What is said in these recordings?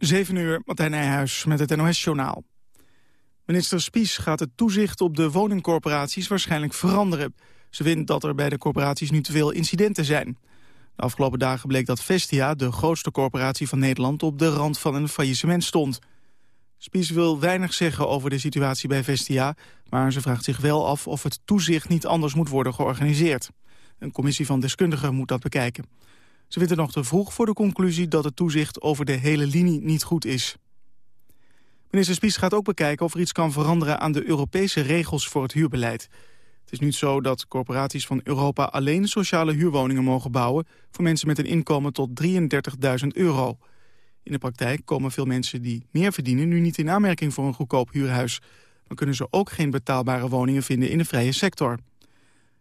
7 uur, Martijn Nijhuis met het NOS-journaal. Minister Spies gaat het toezicht op de woningcorporaties waarschijnlijk veranderen. Ze vindt dat er bij de corporaties nu te veel incidenten zijn. De afgelopen dagen bleek dat Vestia, de grootste corporatie van Nederland... op de rand van een faillissement stond. Spies wil weinig zeggen over de situatie bij Vestia... maar ze vraagt zich wel af of het toezicht niet anders moet worden georganiseerd. Een commissie van deskundigen moet dat bekijken. Ze vindt het nog te vroeg voor de conclusie dat het toezicht over de hele linie niet goed is. Minister Spies gaat ook bekijken of er iets kan veranderen aan de Europese regels voor het huurbeleid. Het is nu zo dat corporaties van Europa alleen sociale huurwoningen mogen bouwen voor mensen met een inkomen tot 33.000 euro. In de praktijk komen veel mensen die meer verdienen nu niet in aanmerking voor een goedkoop huurhuis. Dan kunnen ze ook geen betaalbare woningen vinden in de vrije sector.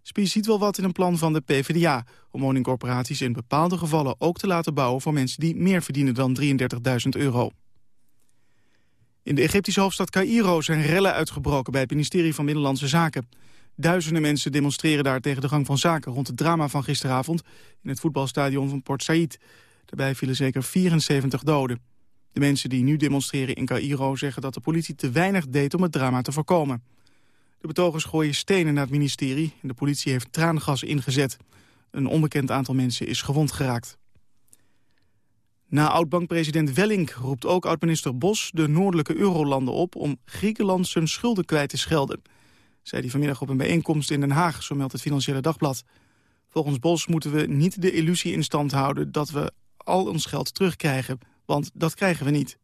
Spies ziet wel wat in een plan van de PvdA... om woningcorporaties in bepaalde gevallen ook te laten bouwen... voor mensen die meer verdienen dan 33.000 euro. In de Egyptische hoofdstad Cairo zijn rellen uitgebroken... bij het ministerie van Binnenlandse Zaken. Duizenden mensen demonstreren daar tegen de gang van zaken... rond het drama van gisteravond in het voetbalstadion van Port Said. Daarbij vielen zeker 74 doden. De mensen die nu demonstreren in Cairo zeggen dat de politie te weinig deed om het drama te voorkomen. De betogers gooien stenen naar het ministerie en de politie heeft traangas ingezet. Een onbekend aantal mensen is gewond geraakt. Na oud-bankpresident Wellink roept ook oud-minister Bos de noordelijke eurolanden op om Griekenland zijn schulden kwijt te schelden. Zei hij vanmiddag op een bijeenkomst in Den Haag, zo meldt het Financiële Dagblad. Volgens Bos moeten we niet de illusie in stand houden dat we al ons geld terugkrijgen, want dat krijgen we niet.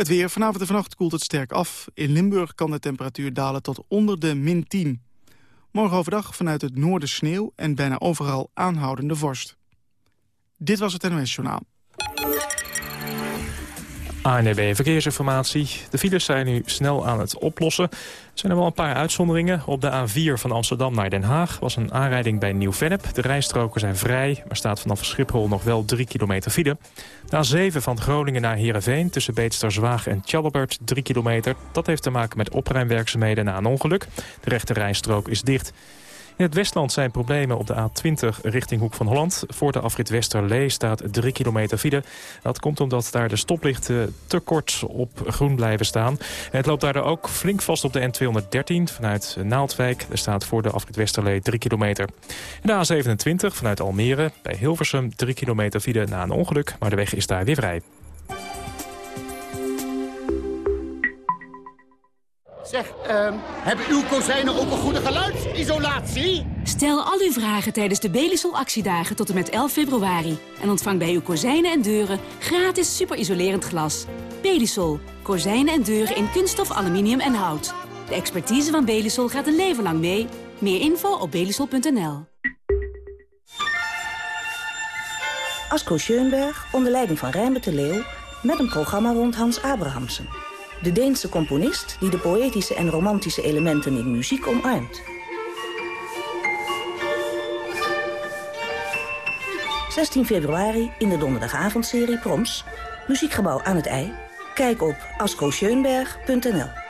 Het weer. Vanavond en vannacht koelt het sterk af. In Limburg kan de temperatuur dalen tot onder de min 10. Morgen overdag vanuit het noorden sneeuw en bijna overal aanhoudende vorst. Dit was het NOS Journaal. ANB Verkeersinformatie. De files zijn nu snel aan het oplossen. Er zijn er wel een paar uitzonderingen. Op de A4 van Amsterdam naar Den Haag was een aanrijding bij Nieuw-Vennep. De rijstroken zijn vrij, maar staat vanaf Schiphol nog wel 3 kilometer file. De A7 van Groningen naar Heerenveen tussen Beetsterzwaag en Tjallebert 3 kilometer. Dat heeft te maken met opruimwerkzaamheden na een ongeluk. De rechte rijstrook is dicht. In het Westland zijn problemen op de A20 richting Hoek van Holland. Voor de afrit Westerlee staat 3 kilometer file. Dat komt omdat daar de stoplichten te kort op groen blijven staan. Het loopt daardoor ook flink vast op de N213 vanuit Naaldwijk. Er staat voor de afrit Westerlee 3 kilometer. En de A27 vanuit Almere bij Hilversum 3 kilometer file na een ongeluk. Maar de weg is daar weer vrij. Zeg, uh, hebben uw kozijnen ook een goede geluidsisolatie? Stel al uw vragen tijdens de Belisol actiedagen tot en met 11 februari. En ontvang bij uw kozijnen en deuren gratis superisolerend glas. Belisol. Kozijnen en deuren in kunststof, aluminium en hout. De expertise van Belisol gaat een leven lang mee. Meer info op belisol.nl. Asko Schoenberg onder leiding van Rijnbert de Leeuw... met een programma rond Hans Abrahamsen. De Deense componist die de poëtische en romantische elementen in muziek omarmt. 16 februari in de donderdagavondserie Proms. Muziekgebouw aan het IJ. Kijk op ascoscheunberg.nl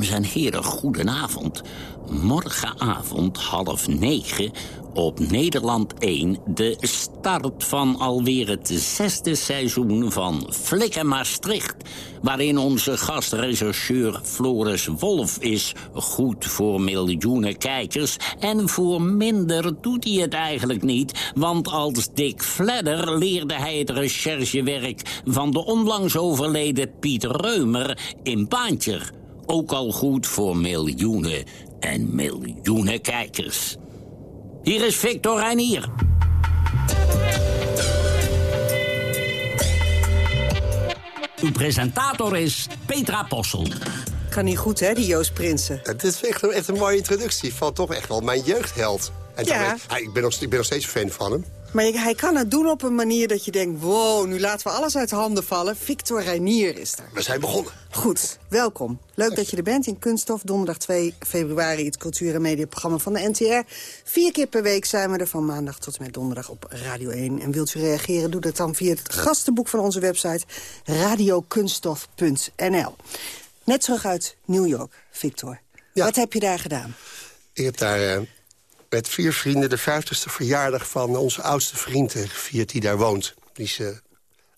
Dames en heren, goedenavond. Morgenavond half negen op Nederland 1 de start van alweer het zesde seizoen van Flikken Maastricht... waarin onze gastrechercheur Floris Wolf is goed voor miljoenen kijkers... en voor minder doet hij het eigenlijk niet... want als Dick Fledder leerde hij het recherchewerk... van de onlangs overleden Piet Reumer in Baantjer ook al goed voor miljoenen en miljoenen kijkers. Hier is Victor Reinier. Uw presentator is Petra Possel. Kan niet goed, hè, die Joost Prinsen. Het is echt een, echt een mooie introductie van toch echt wel mijn jeugdheld. En ja. Ik, ben nog, ik ben nog steeds fan van hem. Maar hij kan het doen op een manier dat je denkt... wow, nu laten we alles uit handen vallen. Victor Reinier is er. We zijn begonnen. Goed, welkom. Leuk dat je er bent in Kunststof. Donderdag 2 februari, het cultuur- en mediaprogramma van de NTR. Vier keer per week zijn we er van maandag tot en met donderdag op Radio 1. En wilt u reageren, doe dat dan via het gastenboek van onze website... radiokunststof.nl. Net terug uit New York, Victor. Wat heb je daar gedaan? Ik heb daar eh, met vier vrienden de vijftigste verjaardag van onze oudste vriend eh, gevierd die daar woont. Die is, eh,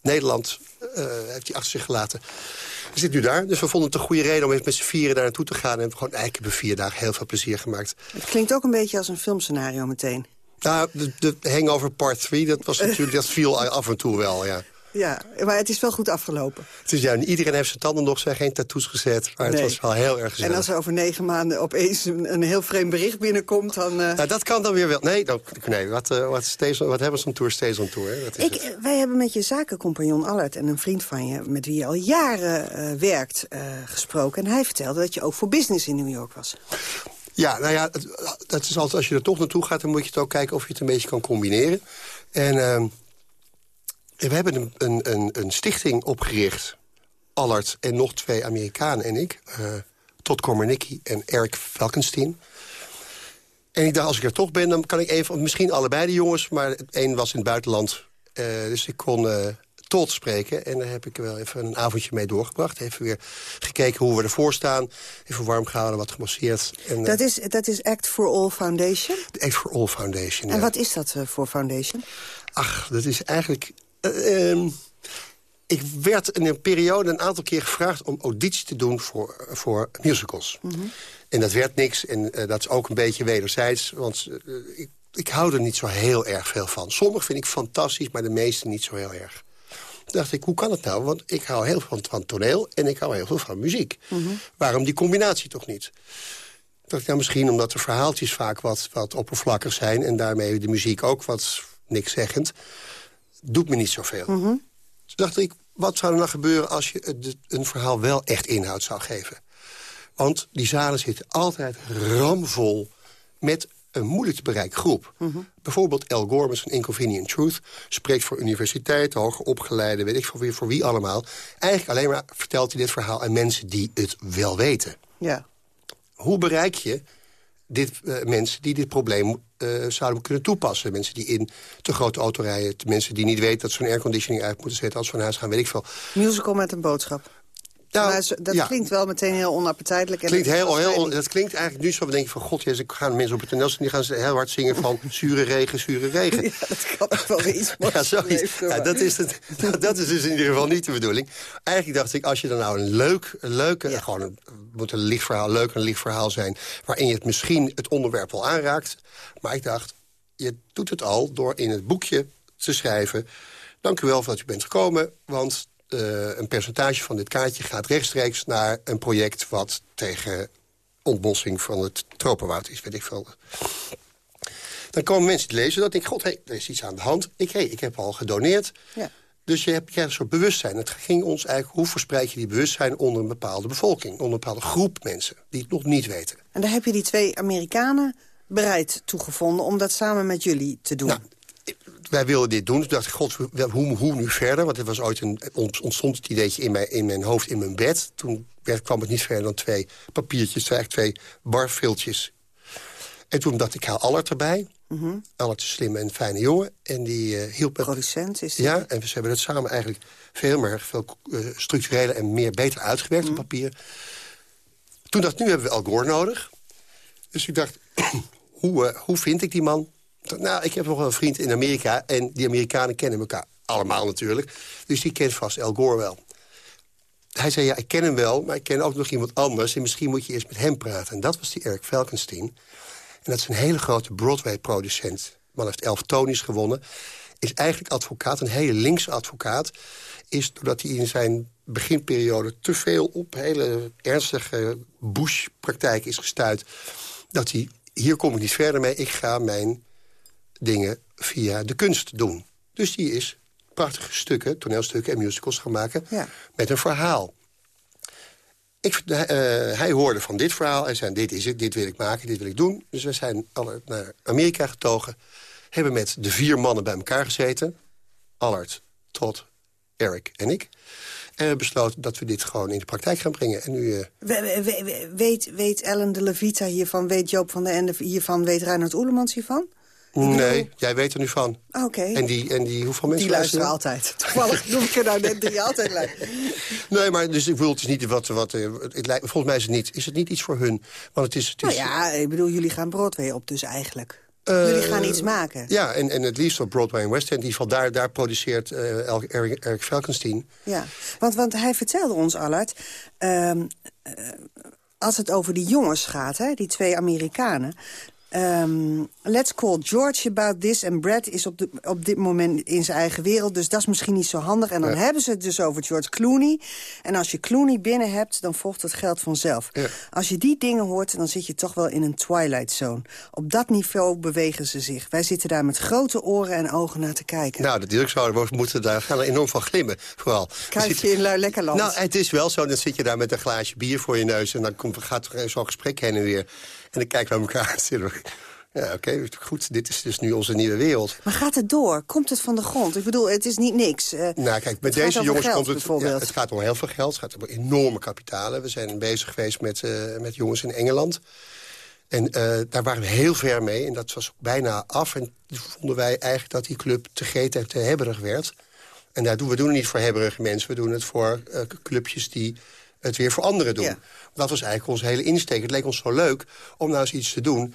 Nederland eh, heeft hij achter zich gelaten. We zitten nu daar, dus we vonden het een goede reden om even met z'n vieren daar naartoe te gaan. En hebben gewoon eigenlijk hebben vier dagen heel veel plezier gemaakt. Het klinkt ook een beetje als een filmscenario meteen. Nou, de, de Hangover Part 3, dat, was natuurlijk, dat viel af en toe wel, ja. Ja, maar het is wel goed afgelopen. Het is, ja, iedereen heeft zijn tanden nog, zijn geen tattoos gezet. Maar het was wel heel erg gezellig. En als er over negen maanden opeens een, een heel vreemd bericht binnenkomt... dan... eh, Nou, dat kan dan weer wel. Nee, dat, nee wat, eh, wat, on- wat hebben ze een tour, stays on tour. hè? Dat is Ik, het. wij hebben met je zakencompagnon Allard en een vriend van je... met wie je al jaren eh, werkt, gesproken. En hij vertelde dat je ook voor business in New York was. Ja, nou ja, dat is altijd, als je er toch naartoe gaat... dan moet je het ook kijken of je het een beetje kan combineren. En ehm, we hebben een, een, een, een stichting opgericht. Allard en nog twee Amerikanen en ik. eh Todd en Eric Falkenstein. En ik dacht, als ik er toch ben, dan kan ik even... misschien allebei de jongens, maar één was in het buitenland. Eh, dus ik kon eh Todd spreken. En daar heb ik wel even een avondje mee doorgebracht. Even weer gekeken hoe we ervoor staan. Even warm gehouden, wat gemasseerd. En, Dat is, dat is Act for All Foundation. Act for All Foundation. En ja. wat is dat voor foundation? Ach, dat is eigenlijk... eh, ehm, ik werd in een periode een aantal keer gevraagd om auditie te doen voor, voor musicals. En dat werd niks en eh, dat is ook een beetje wederzijds. Want eh, ik, ik hou er niet zo heel erg veel van. Sommige vind ik fantastisch, maar de meeste niet zo heel erg. Toen dacht ik, hoe kan het nou? Want ik hou heel veel van, toneel en ik hou heel veel van muziek. Waarom die combinatie toch niet? Toen dacht ik, nou, misschien omdat de verhaaltjes vaak wat, wat oppervlakkig zijn... en daarmee de muziek ook wat niks zeggend, doet me niet zoveel. Toen dacht ik, wat zou er nou gebeuren als je een verhaal wel echt inhoud zou geven? Want die zalen zitten altijd ramvol met een moeilijk te bereiken groep. Bijvoorbeeld Al Gore met zijn Inconvenient Truth... spreekt voor universiteiten, hoger opgeleiden, weet ik voor wie, voor wie allemaal. Eigenlijk alleen maar vertelt hij dit verhaal aan mensen die het wel weten. Ja. Hoe bereik je dit, eh, mensen die dit probleem eh, zouden kunnen toepassen? Mensen die in te grote auto rijden. de Mensen die niet weten dat hun airconditioning uit moeten zetten... als ze naar huis gaan, weet ik veel. Musical met een boodschap. Nou, maar dat ja. klinkt wel meteen heel onappetijtelijk. en Klinkt dat heel, heel, dat klinkt eigenlijk nu zo. We denken van, god, jezus, ik gaan mensen op het toneel die gaan ze heel hard zingen van zure regen, zure regen. Ja, dat kan ook wel iets Ja, zoiets. Ja, dat, is het, nou, dat is dus in ieder geval niet de bedoeling. Eigenlijk dacht ik, als je dan nou een leuk, een leuke... gewoon een, moet een licht verhaal, leuk en licht verhaal zijn... waarin je het misschien het onderwerp wel aanraakt. Maar ik dacht, je doet het al door in het boekje te schrijven... dank u wel voor dat u bent gekomen, want... eh, een percentage van dit kaartje gaat rechtstreeks naar een project... wat tegen ontbossing van het tropenwoud is, weet ik veel. Dan komen mensen te lezen dat ik, god, hé, er is iets aan de hand. Ik, hé, ik heb al gedoneerd. Ja. Dus je hebt, je hebt een soort bewustzijn. Het ging ons eigenlijk, hoe verspreid je die bewustzijn onder een bepaalde bevolking? Onder een bepaalde groep mensen die het nog niet weten. En daar heb je die twee Amerikanen bereid toegevonden... om dat samen met jullie te doen. Nou, Wij wilden dit doen. Toen dacht ik, god, hoe, hoe nu verder? Want er was ooit een, ont- ontstond het ideetje in mijn, in mijn hoofd, in mijn bed. Toen werd, kwam het niet verder dan twee papiertjes, eigenlijk twee barviltjes. En toen dacht ik, ik haal Allard erbij. Mhm. Allard is een slimme en fijne jongen. En die eh, hielp. Producent is die. Ja, en we hebben het samen eigenlijk veel meer veel eh, structureler en meer beter uitgewerkt Mhm. op papier. Toen dacht ik, nu hebben we Al Gore nodig. Dus ik dacht, hoe, eh, hoe vind ik die man? Nou, ik heb nog wel een vriend in Amerika... en die Amerikanen kennen elkaar allemaal natuurlijk. Dus die kent vast Al Gore wel. Hij zei, ja, ik ken hem wel, maar ik ken ook nog iemand anders... en misschien moet je eerst met hem praten. En dat was die Eric Falkenstein. En dat is een hele grote Broadway-producent. Man heeft elf Tonys gewonnen. Is eigenlijk advocaat, een hele linkse advocaat. Is doordat hij in zijn beginperiode te veel op hele ernstige Bush-praktijk is gestuurd. Dat hij, hier kom ik niet verder mee, ik ga mijn dingen via de kunst doen. Dus die is prachtige stukken, toneelstukken en musicals gaan maken... Ja. met een verhaal. Ik, eh, hij hoorde van dit verhaal en zei, dit is het, dit wil ik maken, dit wil ik doen. Dus we zijn alle naar Amerika getogen. Hebben met de vier mannen bij elkaar gezeten. Allard, Todd, Eric en ik. En we besloten dat we dit gewoon in de praktijk gaan brengen. En nu... We- we- we- weet, weet Ellen de Levita hiervan, weet Joop van der Ende hiervan... weet Reinhard Oelemans hiervan? Nee, jij weet er nu van. Oké. En die, en die hoeveel mensen Die luisteren altijd. Toevallig noem ik er nou net drie altijd luisteren. Nee, maar dus ik bedoel, het is niet wat... wat eh, het lijkt, volgens mij is het niet, is het niet iets voor hun. Want het is... Het is Nou ja, ik bedoel, jullie gaan Broadway op dus eigenlijk. Eh, jullie gaan iets maken. Ja, en, en het liefst op Broadway en West End. In ieder geval daar, daar produceert eh, Eric, Eric Falkenstein. Ja, want, want hij vertelde ons, Allard... ehm, eh, als het over die jongens gaat, hè, die twee Amerikanen... ehm, let's call George about this. En Brad is op, de, op dit moment in zijn eigen wereld. Dus dat is misschien niet zo handig. En dan Ja. hebben ze het dus over George Clooney. En als je Clooney binnen hebt, dan volgt het geld vanzelf. Ja. Als je die dingen hoort, dan zit je toch wel in een twilight zone. Op dat niveau bewegen ze zich. Wij zitten daar met grote oren en ogen naar te kijken. Nou, de. We moeten daar gaan er enorm van glimmen, vooral. Kuifje in Luilekkerland. Nou, het is wel zo. Dan zit je daar met een glaasje bier voor je neus... en dan komt, gaat er zo'n gesprek heen en weer. En dan kijken we naar elkaar en. Ja, oké, goed. Dit is dus nu onze nieuwe wereld. Maar gaat het door? Komt het van de grond? Ik bedoel, het is niet niks. Eh, Nou, kijk, met deze jongens geld, komt het... Ja, het gaat om heel veel geld. Het gaat om enorme kapitalen. We zijn bezig geweest met, eh, met jongens in Engeland. En eh, daar waren we heel ver mee. En dat was ook bijna af. En toen vonden wij eigenlijk dat die club te gretig en te hebberig werd. En daar doen, we doen het niet voor hebberige mensen. We doen het voor clubjes die het weer voor anderen doen. Ja. Dat was eigenlijk onze hele insteek. Het leek ons zo leuk om nou eens iets te doen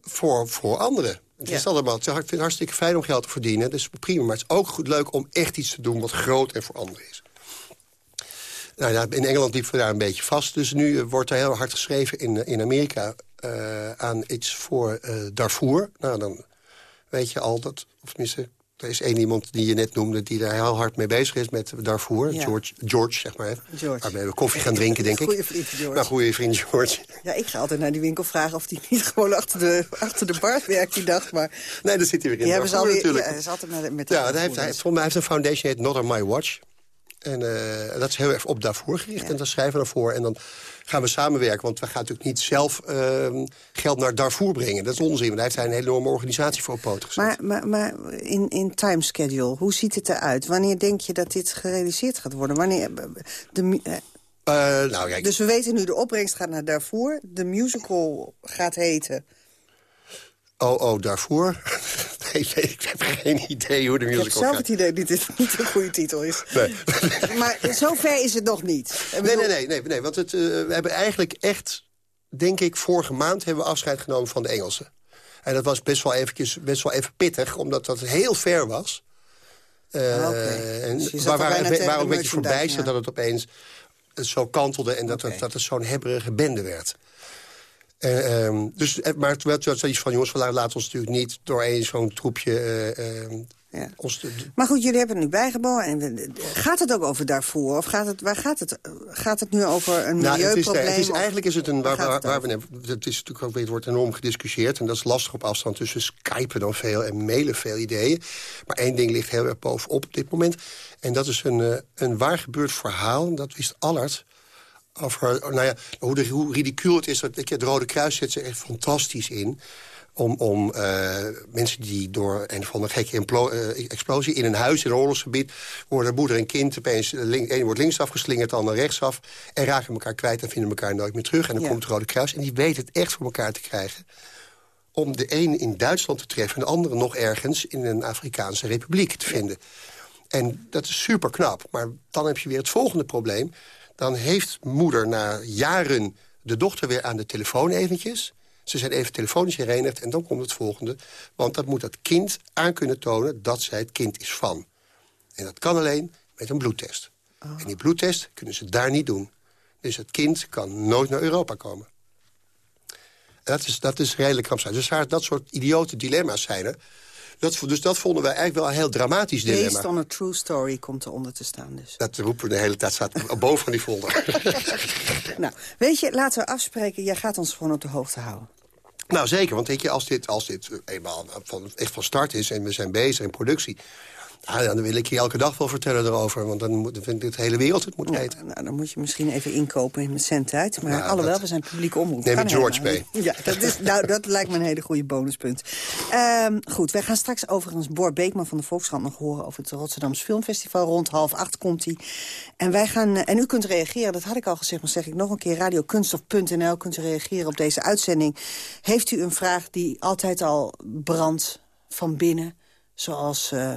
voor, voor anderen. Het is allemaal, het vind het hartstikke fijn om geld te verdienen. Dat is prima, maar het is ook goed leuk om echt iets te doen... wat groot en voor anderen is. Nou, ja, in Engeland liepen we daar een beetje vast. Dus nu eh, wordt er heel hard geschreven in, eh, in Amerika... eh, aan iets voor eh, Darfur. Nou, dan weet je al dat... Of tenminste, er is één iemand die je net noemde... die daar heel hard mee bezig is met Darfur. Ja. George, George, zeg maar. George. Waarmee we koffie gaan drinken, denk ik. Goeie vriend, George. Nou, goede vriend George. Ja, ik ga altijd naar die winkel vragen of die niet gewoon achter de, achter de bar werkt die dag. Maar Nee, daar zit hij weer in. die hebben ze Darfur alweer... Ja, natuurlijk. hij is altijd met, met de Ja, hij heeft, hij, volgens mij heeft een foundation, heet Not On My Watch. En eh, dat is heel erg op daarvoor gericht. En daar schrijven we dan voor. En dan gaan we samenwerken. Want we gaan natuurlijk niet zelf ehm, geld naar Darfur brengen. Dat is onzin. Daar heeft hij een hele enorme organisatie voor op gezet. Maar, maar, maar in, in timeschedule, hoe ziet het eruit? Wanneer denk je dat dit gerealiseerd gaat worden? Wanneer, de, eh, Eh, nou, kijk, dus we weten nu, de opbrengst gaat naar daarvoor. De musical gaat heten... oh, oh, Darfur. nee, nee, ik heb geen idee hoe de Ik heb musical zelf gaat. het idee dat dit niet een goede titel is. Nee. Maar zover is het nog niet. Nee, nee, nee, nee, nee, want het, eh, we hebben eigenlijk echt, denk ik, vorige maand hebben we afscheid genomen van de Engelsen. En dat was best wel, eventjes, best wel even pittig, omdat dat heel ver was. Ah, oké. En Dus waar, tegen ook een beetje voorbij zat dat het opeens zo kantelde... en dat, dat het zo'n hebberige bende werd. Eh, ehm, dus, eh, maar terwijl het zoiets van, jongens, we laten ons natuurlijk niet door één zo'n troepje... eh, ehm, Ja. Maar goed, jullie hebben het nu bijgebouwd. En we- gaat het ook over daarvoor? Of gaat het, waar gaat het? Gaat het nu over een Nou, het is, milieuprobleem? het is, of- eigenlijk is het een... Waar, waar, het waar we, het is natuurlijk ook, het wordt enorm gediscussieerd... en dat is lastig op afstand tussen skypen dan veel en mailen veel ideeën. Maar één ding ligt heel erg bovenop op dit moment. En dat is een, een waar gebeurd verhaal, dat wist Allard... over nou ja, hoe, de, hoe ridicuul het is. Dat, ik, het Rode Kruis zet zich echt fantastisch in om, om eh, mensen die door een of andere gekke eh, explosie... in een huis in een oorlogsgebied worden moeder en kind... opeens, link, een wordt linksaf geslingerd, de ander rechtsaf... en raken elkaar kwijt en vinden elkaar nooit meer terug. En dan Ja. komt het Rode Kruis en die weet het echt voor elkaar te krijgen... om de een in Duitsland te treffen... en de andere nog ergens in een Afrikaanse republiek te vinden. En dat is super knap. Maar dan heb je weer het volgende probleem. Dan heeft moeder na jaren de dochter weer aan de telefoon eventjes. Ze zijn even telefonisch herenigd en dan komt het volgende. Want dat moet dat kind aan kunnen tonen dat zij het kind is van. En dat kan alleen met een bloedtest. En die bloedtest kunnen ze daar niet doen. Dus het kind kan nooit naar Europa komen. En dat is, dat is redelijk rampzalig. Dus dat soort idiote dilemma's zijn er. Dat, dus dat vonden wij eigenlijk wel een heel dramatisch dilemma. Based on a true story komt eronder te staan dus. Dat roepen we de hele tijd, staat boven die folder. Nou, weet je, laten we afspreken. Jij gaat ons gewoon op de hoogte houden. nou, zeker, want weet je, als dit, als dit eenmaal van, echt van start is... en we zijn bezig in productie... Ja, dan wil ik je elke dag wel vertellen erover. Want dan moet, vind ik de hele wereld het moet weten. Nou, dan moet je misschien even inkopen in mijn tijd. Maar Ja, alhoewel, dat- we zijn publieke omroep. Neem ik George niet. Ja, dat, is, nou, dat lijkt me een hele goede bonuspunt. Ehm, goed, wij gaan straks overigens Bor Beekman van de Volkskrant nog horen... over het Rotterdams Filmfestival. Rond half acht komt hij. En, wij gaan, eh, en u kunt reageren, dat had ik al gezegd, maar zeg ik nog een keer... radiokunstof.nl kunt u reageren op deze uitzending. Heeft u een vraag die altijd al brandt van binnen? Zoals, eh,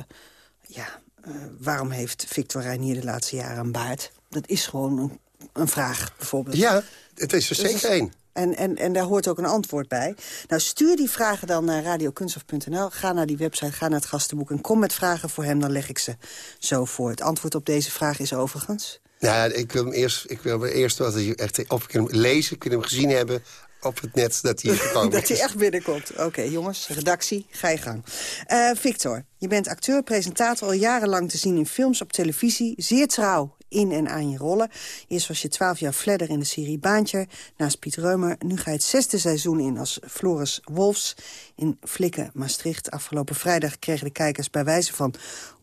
ja, eh, waarom heeft Victor Reinier de laatste jaren een baard? Dat is gewoon een, een vraag, bijvoorbeeld. Ja, het is er Dus zeker één. En, en, en daar hoort ook een antwoord bij. Nou, stuur die vragen dan naar radiokunstof.nl. Ga naar die website, ga naar het gastenboek... en kom met vragen voor hem, dan leg ik ze zo voor. Het antwoord op deze vraag is overigens... Nou, ik wil hem eerst, ik wil hem eerst wat echt op kunnen lezen, kunnen hem gezien hebben op het net dat hij gekomen dat hij is. echt binnenkomt. Oké, jongens, redactie, ga je gang. Eh, Victor, je bent acteur, presentator al jarenlang te zien in films op televisie. Zeer trouw in en aan je rollen. Eerst was je twaalf jaar fledder in de serie Baantje, naast Piet Reumer. Nu ga je het zesde seizoen in als Floris Wolfs in Flikken, Maastricht. Afgelopen vrijdag kregen de kijkers bij wijze van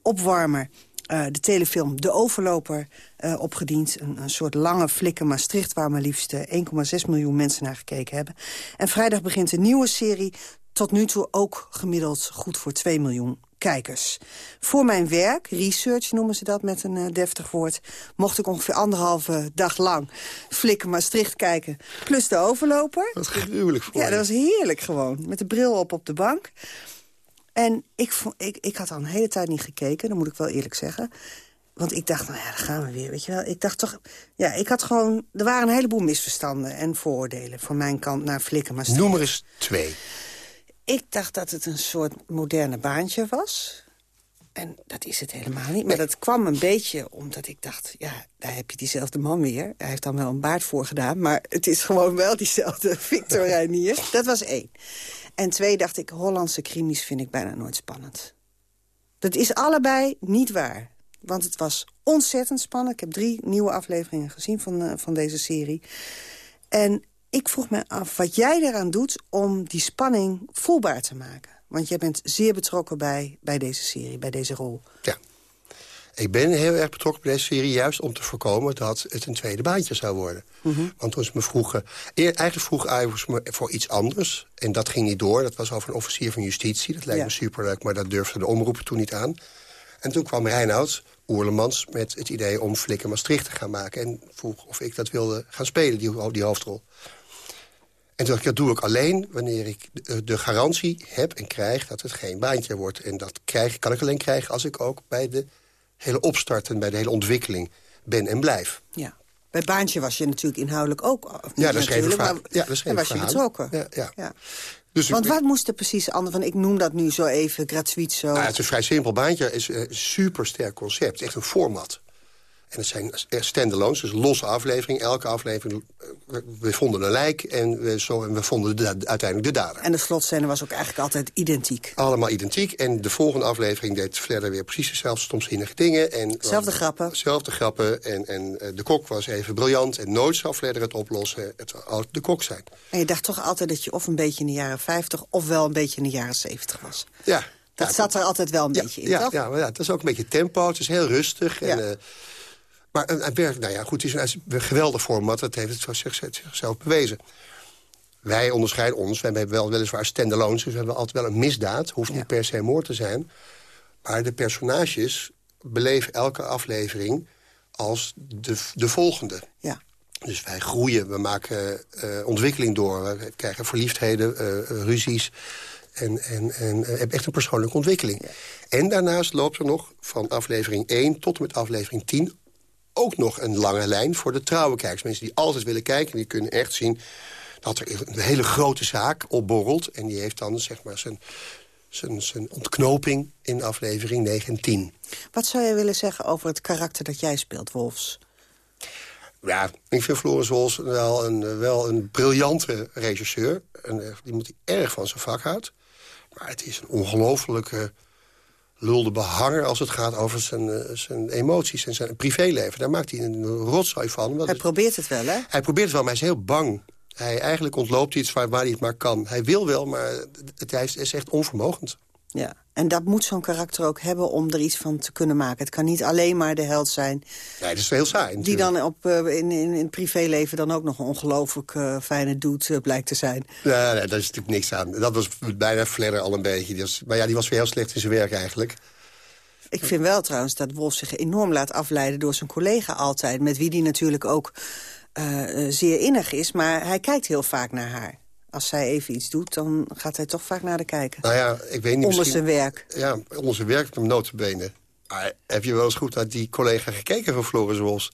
opwarmer... eh, de telefilm De Overloper eh, opgediend. Een, een soort lange flikken Maastricht... waar maar liefst eh, 1,6 miljoen mensen naar gekeken hebben. En vrijdag begint een nieuwe serie... tot nu toe ook gemiddeld goed voor 2 miljoen kijkers. Voor mijn werk, research noemen ze dat met een eh, deftig woord... mocht ik ongeveer anderhalve dag lang flikken Maastricht kijken... plus De Overloper. Wat gruwelijk voor Ja, je. dat was heerlijk gewoon. Met de bril op op de bank. En ik, vond, ik, ik had al een hele tijd niet gekeken, dat moet ik wel eerlijk zeggen. Want ik dacht, nou ja, daar gaan we weer, weet je wel. Ik dacht toch, ja, ik had gewoon... Er waren een heleboel misverstanden en vooroordelen van mijn kant naar Flikken. Maar Noem er eens twee. ik dacht dat het een soort moderne baantje was. En dat is het helemaal niet. Maar dat kwam een beetje omdat ik dacht... ja, daar heb je diezelfde man weer. Hij heeft dan wel een baard voor gedaan... maar het is gewoon wel diezelfde Victor Reinier. Dat was één. En twee dacht ik, Hollandse krimis vind ik bijna nooit spannend. Dat is allebei niet waar. Want het was ontzettend spannend. Ik heb drie nieuwe afleveringen gezien van, eh, van deze serie. En ik vroeg me af wat jij eraan doet om die spanning voelbaar te maken. Want jij bent zeer betrokken bij, bij deze serie, bij deze rol. Ja. Ik ben heel erg betrokken bij deze serie... juist om te voorkomen dat het een tweede baantje zou worden. Want toen ze me vroegen... Eigenlijk vroeg Ivers me voor iets anders. En dat ging niet door. Dat was over een officier van justitie. Dat lijkt Ja. me superleuk, maar dat durfde de omroepen toen niet aan. En toen kwam Reinoud Oerlemans met het idee om Flikker Maastricht te gaan maken. En vroeg of ik dat wilde gaan spelen, die, die hoofdrol. En toen dacht ik, dat doe ik alleen wanneer ik de, de garantie heb en krijg... dat het geen baantje wordt. En dat krijg, kan ik alleen krijgen als ik ook bij de hele opstart... en bij de hele ontwikkeling ben en blijf. Ja. Bij Baantje was je natuurlijk inhoudelijk ook. Ja, dat schreef ik maar Ja, dat schreef ik was je betrokken. Ja, ja. Ja. Dus Want ik, wat moest er precies anders van? Ik noem dat nu zo even gratuit zo. Nou, het is een vrij simpel baantje. Het is een super sterk concept. Echt een format. En het zijn standalones, dus losse afleveringen. Elke aflevering, eh, we vonden een lijk en we, zo, en we vonden de, uiteindelijk de dader. En de slotscène was ook eigenlijk altijd identiek. Allemaal identiek. En de volgende aflevering deed Fledder weer precies dezelfde stomzinnige dingen. En, Zelfde grappen. Zelfde grappen. En, en eh, de kok was even briljant. En nooit zou Fledder het oplossen. Het zou altijd de kok zijn. En je dacht toch altijd dat je of een beetje in de jaren 50... of wel een beetje in de jaren 70 was. Ja. Dat Ja, zat er altijd wel een ja, beetje in, ja, toch? Ja, maar ja, het is ook een beetje tempo. Het is heel rustig. En. Eh, maar een, een werk, nou ja, goed, het is een, geweldig format. Dat heeft het zo zich- zichzelf bewezen. Wij onderscheiden ons. Wij hebben wel weliswaar standalones. Dus we hebben altijd wel een misdaad. Hoeft niet per se moord te zijn. Maar de personages beleven elke aflevering als de, de volgende. Ja. Dus wij groeien, we maken eh, ontwikkeling door. We krijgen verliefdheden, eh, eh, ruzies. En, en, en eh, hebben echt een persoonlijke ontwikkeling. En daarnaast loopt er nog van aflevering 1 tot en met aflevering 10... ook nog een lange lijn voor de trouwe kijkers. Mensen die altijd willen kijken, die kunnen echt zien... dat er een hele grote zaak opborrelt. En die heeft dan zeg maar zijn, zijn, zijn ontknoping in aflevering 9 en 10. Wat zou je willen zeggen over het karakter dat jij speelt, Wolfs? Ja, ik vind Floris Wolfs wel een, wel een briljante regisseur. En, eh, die moet hij erg van zijn vak houdt. Maar het is een ongelofelijke lulde behanger als het gaat over zijn, eh, zijn emoties en zijn privéleven. Daar maakt hij een rotzooi van. Hij probeert het wel, hè? hij probeert het wel, maar hij is heel bang. Hij eigenlijk ontloopt iets waar, waar hij het maar kan. Hij wil wel, maar het, hij is echt onvermogend. Ja. En dat moet zo'n karakter ook hebben om er iets van te kunnen maken. Het kan niet alleen maar de held zijn. Nee, dat is heel saai Die dan op, uh, in, in, in het privéleven dan ook nog een ongelooflijk uh, fijne dude uh, blijkt te zijn. Ja, nee, daar is natuurlijk niks aan. Dat was bijna Fledder al een beetje. Was, maar ja, die was weer heel slecht in zijn werk eigenlijk. Ik vind wel trouwens dat Wolf zich enorm laat afleiden door zijn collega altijd. Met wie die natuurlijk ook zeer innig is. Maar hij kijkt heel vaak naar haar als zij even iets doet, dan gaat hij toch vaak naar de kijken. Nou ja, ik weet niet Onder zijn werk. Ja, onder zijn werk, om notabene. Maar heb je wel eens goed naar die collega gekeken van Floris Wos?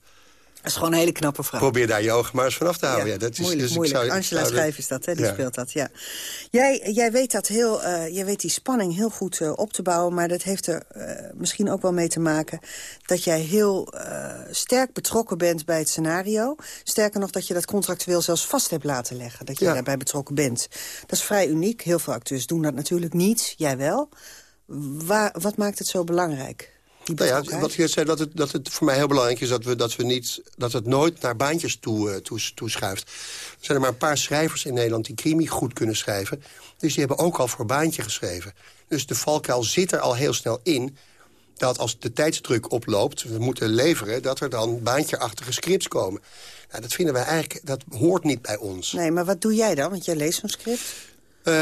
Dat is gewoon een hele knappe vrouw. Probeer daar je ogen maar eens vanaf te houden. Ja, dat is, moeilijk, dus moeilijk. Zou, Angela Schrijf is dat, hè? die ja. speelt dat. Ja. Jij, jij, weet dat heel, uh, jij weet die spanning heel goed uh, op te bouwen... maar dat heeft er uh, misschien ook wel mee te maken... dat jij heel sterk betrokken bent bij het scenario. Sterker nog dat je dat contractueel zelfs vast hebt laten leggen. Dat je ja. daarbij betrokken bent. Dat is vrij uniek. Heel veel acteurs doen dat natuurlijk niet. Jij wel. Waar, wat maakt het zo belangrijk? Nou ja, wat je zei, dat het, dat het voor mij heel belangrijk is... dat, we, dat, we niet, dat het nooit naar baantjes toe, uh, toe, toeschuift. Er zijn er maar een paar schrijvers in Nederland die crimi goed kunnen schrijven. Dus die hebben ook al voor baantje geschreven. Dus de valkuil zit er al heel snel in... dat als de tijdsdruk oploopt, we moeten leveren... dat er dan baantjeachtige scripts komen. Nou, dat vinden wij eigenlijk, dat hoort niet bij ons. Nee, maar wat doe jij dan? Want jij leest zo'n script. Uh,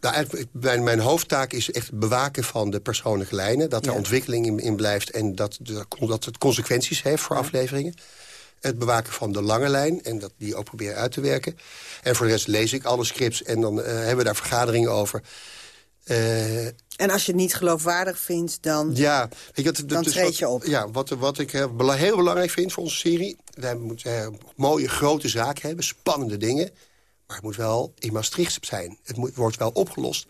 nou, mijn, mijn, hoofdtaak is echt het bewaken van de persoonlijke lijnen. Dat er ja. ontwikkeling in, in, blijft en dat, dat het consequenties heeft voor ja. afleveringen. Het bewaken van de lange lijn en dat die ook proberen uit te werken. En voor de rest lees ik alle scripts en dan uh, hebben we daar vergaderingen over. Uh, en als je het niet geloofwaardig vindt, dan, ja, weet je, dat, dan dus treed wat, je op. Ja, wat, wat ik heel belangrijk vind voor onze serie... wij moeten mooie grote zaken hebben, spannende dingen... Maar het moet wel in Maastricht zijn. Het moet, wordt wel opgelost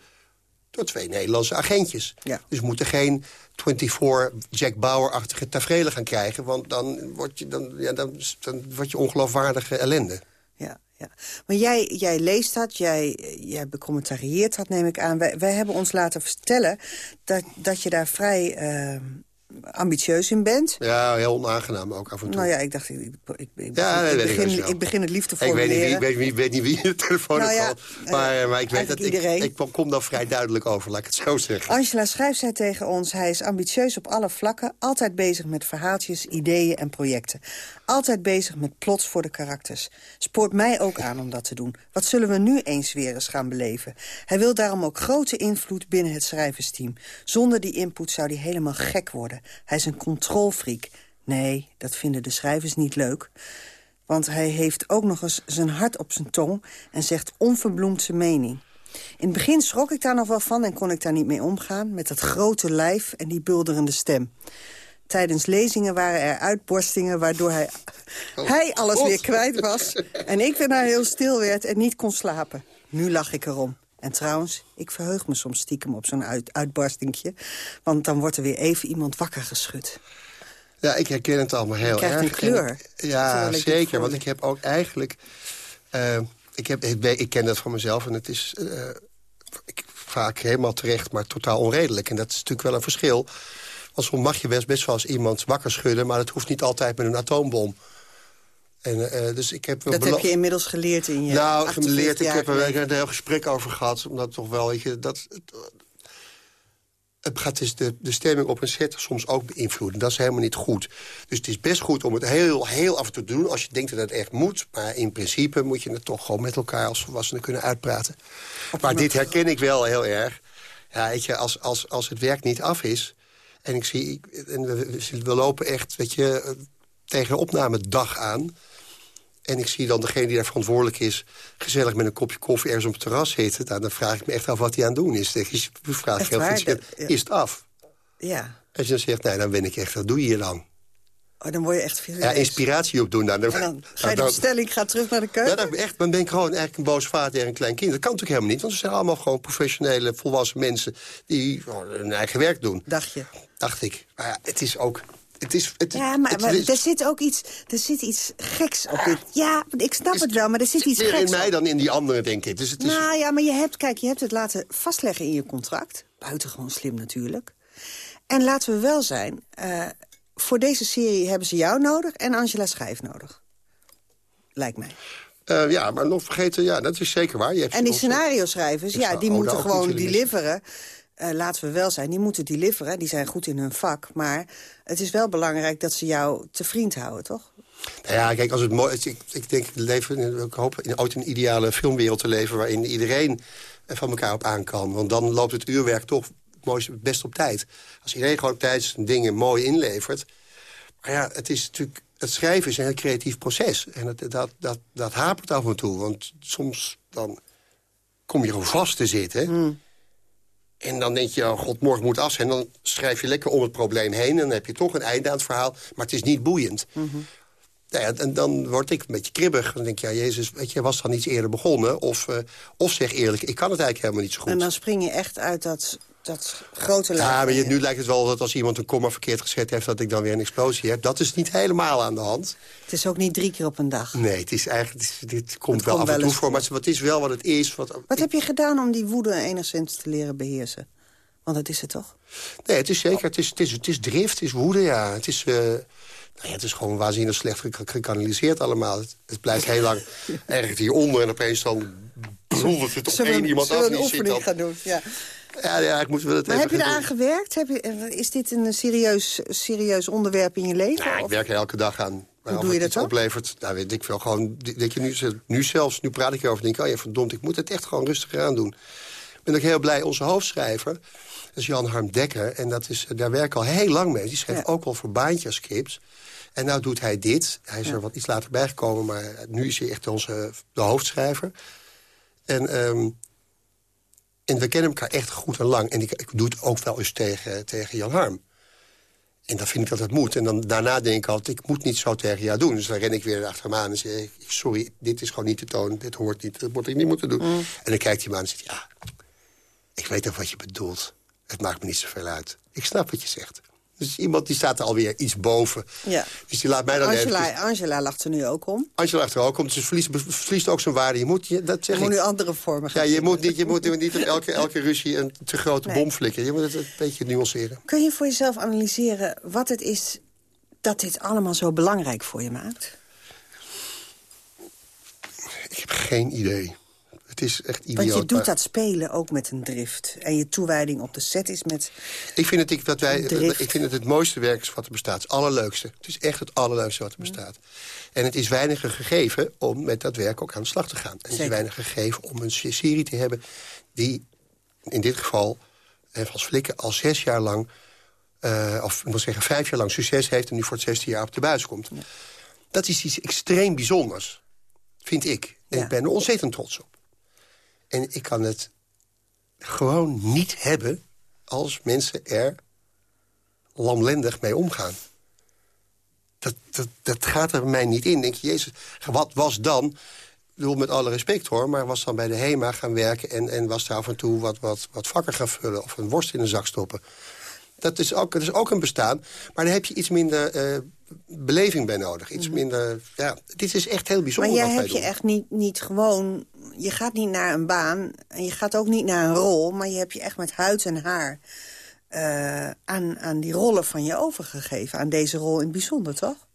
door twee Nederlandse agentjes. Ja. Dus we moeten geen 24 Jack Bauer-achtige tafereelen gaan krijgen... want dan word je, dan, ja, dan, dan word je ongeloofwaardige ellende. Ja, ja. Maar jij, jij leest dat, jij, jij becommentarieert dat, neem ik aan. Wij, wij hebben ons laten vertellen dat, dat je daar vrij... Uh, ambitieus in bent. Ja, heel onaangenaam ook af en toe. Nou ja, ik dacht, ik, ik, ik, ja, begin, ik, ik, begin het lief te formuleren. Ik weet niet ik weet, niet wie de telefoon nou ja, maar, uh, maar ik weet dat iedereen. ik, ik kom dan vrij duidelijk over, laat ik het zo zeggen. Angela schrijft zij tegen ons, hij is ambitieus op alle vlakken... altijd bezig met verhaaltjes, ideeën en projecten. Altijd bezig met plots voor de karakters. Spoort mij ook aan om dat te doen. Wat zullen we nu eens weer eens gaan beleven? Hij wil daarom ook grote invloed binnen het schrijversteam. Zonder die input zou hij helemaal gek worden. Hij is een controlfreak. Nee, dat vinden de schrijvers niet leuk. Want hij heeft ook nog eens zijn hart op zijn tong... en zegt onverbloemd zijn mening. In het begin schrok ik daar nog wel van en kon ik daar niet mee omgaan... met dat grote lijf en die bulderende stem. Tijdens lezingen waren er uitborstingen waardoor hij, oh. hij alles weer kwijt was... en ik daarna heel stil werd en niet kon slapen. Nu lach ik erom. En trouwens, ik verheug me soms stiekem op zo'n uit, uitbarstingje. Want dan wordt er weer even iemand wakker geschud. Ja, ik herken het allemaal heel erg. een kleur. Ja, zeker. Want ik heb ook eigenlijk... Uh, ik, heb, ik, ik, ken dat van mezelf en het is uh, ik, vaak helemaal terecht, maar totaal onredelijk. En dat is natuurlijk wel een verschil. Want soms mag je best, best wel eens iemand wakker schudden... maar dat hoeft niet altijd met een atoombom. En, uh, dus ik heb dat heb je inmiddels geleerd in je Nou, geleerd, ik heb er een heel gesprek over gehad. Omdat toch wel, weet je, dat... Het gaat dus de, de stemming op een set soms ook beïnvloeden. Dat is helemaal niet goed. Dus het is best goed om het heel, heel af en toe te doen... als je denkt dat het echt moet. Maar in principe moet je het toch gewoon met elkaar als volwassenen kunnen uitpraten. Maar dit herken ik wel heel erg. Ja, weet je, als, als, als het werk niet af is... en ik zie, ik, en we, we lopen echt, weet je, tegen een opnamedag aan... En ik zie dan degene die daar verantwoordelijk is... gezellig met een kopje koffie ergens op het terras zitten. Nou, dan vraag ik me echt af wat hij aan het doen is. Je vraagt heel veel, ja. is het af? Ja. Als je dan zegt, nee, dan ben ik echt, wat doe je hier dan? Oh, dan word je echt veel. Ja, inspiratie opdoen. Dan, dan, dan ga je de bestelling, ga terug naar de keuken? Ja, dan, echt, dan ben ik gewoon eigenlijk een boos vader en een klein kind. Dat kan natuurlijk helemaal niet, want ze zijn allemaal gewoon professionele, volwassen mensen... die hun eigen werk doen. Dacht je? Dacht ik. Maar ja, het is ook... Het is, het, ja, maar, het, maar er zit ook iets, er zit iets geks op dit. Ja, ik snap het wel, maar er zit iets meer geks in mij dan in die anderen, denk ik. Dus het is... Nou ja, maar je hebt, kijk, je hebt het laten vastleggen in je contract. Buitengewoon slim natuurlijk. En laten we wel zijn, uh, voor deze serie hebben ze jou nodig en Angela Schijf nodig. Lijkt mij. Uh, ja, maar nog vergeten, ja, dat is zeker waar. Je hebt en die scenario-schrijvers, ja, die moeten gewoon deliveren... eh, laten we wel zijn, die moeten deliveren. Die zijn goed in hun vak. Maar het is wel belangrijk dat ze jou te vriend houden, toch? Nou ja, kijk, als het mooi is, ik, ik denk, leven, ik hoop in, ooit een ideale filmwereld te leven... waarin iedereen van elkaar op aan kan. Want dan loopt het uurwerk toch best op tijd. Als iedereen gewoon tijdens dingen mooi inlevert... Maar ja, het is natuurlijk... Het schrijven is een heel creatief proces. En het, dat, dat, dat hapert af en toe. Want soms dan kom je gewoon vast te zitten. Hmm. En dan denk je, oh god, morgen moet af zijn. Dan schrijf je lekker om het probleem heen. En dan heb je toch een einde aan het verhaal. Maar het is niet boeiend. Mm nou ja, en dan word ik een beetje kribbig. Dan denk je, ja, Jezus, weet je, was dan iets eerder begonnen? Of, uh, of zeg eerlijk, ik kan het eigenlijk helemaal niet zo goed. En dan spring je echt uit dat, dat grote laag. Ja, maar je, nu lijkt het wel dat als iemand een komma verkeerd gezet heeft... dat ik dan weer een explosie heb. Dat is niet helemaal aan de hand. Het is ook niet drie keer op een dag. Nee, het is eigenlijk, dit komt wel af en toe voor. Maar het is wel wat het is. Wat, wat heb je gedaan om die woede enigszins te leren beheersen? Want dat is het toch? Nee, het is zeker. Het is, het is, het is drift, het is woede, ja. Het is... Uh, nou ja, het is gewoon waanzinnig slecht gekanaliseerd allemaal. Het, het blijft heel lang ergens hieronder en opeens dan broedert het op zullen één iemand af. Zullen we een oefening gaan doen, ja. Ja, ja, ik moet wel het maar heb je eraan gewerkt? Heb je, is dit een serieus, serieus onderwerp in je leven? Ja, ik werk er elke dag aan. Hoe doe je dat dan? oplevert, nou weet ik veel. Gewoon, dat je nu, nu zelfs, nu praat ik erover, denk ik, oh ja, verdomd, ik moet het echt gewoon rustiger aan doen. Ik ben ook heel blij, onze hoofdschrijver, dat is Jan Harm Dekker. En dat is, daar werk ik al heel lang mee. Die schrijft ook al voor baantjes scripts. En nou doet hij dit. Hij is er wat iets later bijgekomen, maar nu is hij echt onze, de hoofdschrijver. En, um, en we kennen elkaar echt goed en lang. En ik, ik doe het ook wel eens tegen, tegen Jan Harm. En dan vind ik dat het moet. En dan daarna denk ik altijd, ik moet niet zo tegen jou doen. Dus dan ren ik weer achter hem aan en zeg ik... sorry, dit is gewoon niet de toon, dit hoort niet, dat moet ik niet moeten doen. Mm. En dan kijkt hij me aan en zegt, ja, ik weet ook wat je bedoelt. Het maakt me niet zoveel uit. Ik snap wat je zegt. Dus iemand die staat er alweer iets boven. Ja. Dus die laat mij dan Angela, even... Angela lacht er nu ook om. Angela lacht er ook om, dus verliest, verliest ook zijn waarde. Je moet, je, dat zeg je moet nu andere vormen gaan Ja, je moet niet, je moet niet op elke, elke ruzie een te grote bom flikken. Je moet het een beetje nuanceren. Kun je voor jezelf analyseren wat het is dat dit allemaal zo belangrijk voor je maakt? Ik heb geen idee. Het is echt idioot. Want je doet dat spelen ook met een drift. En je toewijding op de set is met Ik vind het, dat wij, ik vind het het mooiste werk wat er bestaat. Het allerleukste. Het is echt het allerleukste wat er bestaat. En het is weinig gegeven om met dat werk ook aan de slag te gaan. En het is weinig gegeven om een serie te hebben... die in dit geval, als Flikken, al zes jaar lang... Uh, of ik moet zeggen vijf jaar lang succes heeft... en nu voor het zesde jaar op de buis komt. Dat is iets extreem bijzonders, vind ik. En ik ben er ontzettend trots op. En ik kan het gewoon niet hebben als mensen er lamlendig mee omgaan. Dat, dat, dat gaat er mij niet in. Denk je, jezus, wat was dan... Ik bedoel, met alle respect hoor, maar was dan bij de HEMA gaan werken... en, en was daar af en toe wat, wat, wat vakken gaan vullen... of een worst in een zak stoppen. Dat is ook, dat is ook een bestaan, maar daar heb je iets minder... Uh, beleving bij nodig. Iets mhm. minder... Ja, dit is echt heel bijzonder Maar jij hebt je echt niet, niet gewoon... Je gaat niet naar een baan en je gaat ook niet naar een rol... maar je hebt je echt met huid en haar uh, aan, aan die rollen van je overgegeven. Aan deze rol in het bijzonder, toch?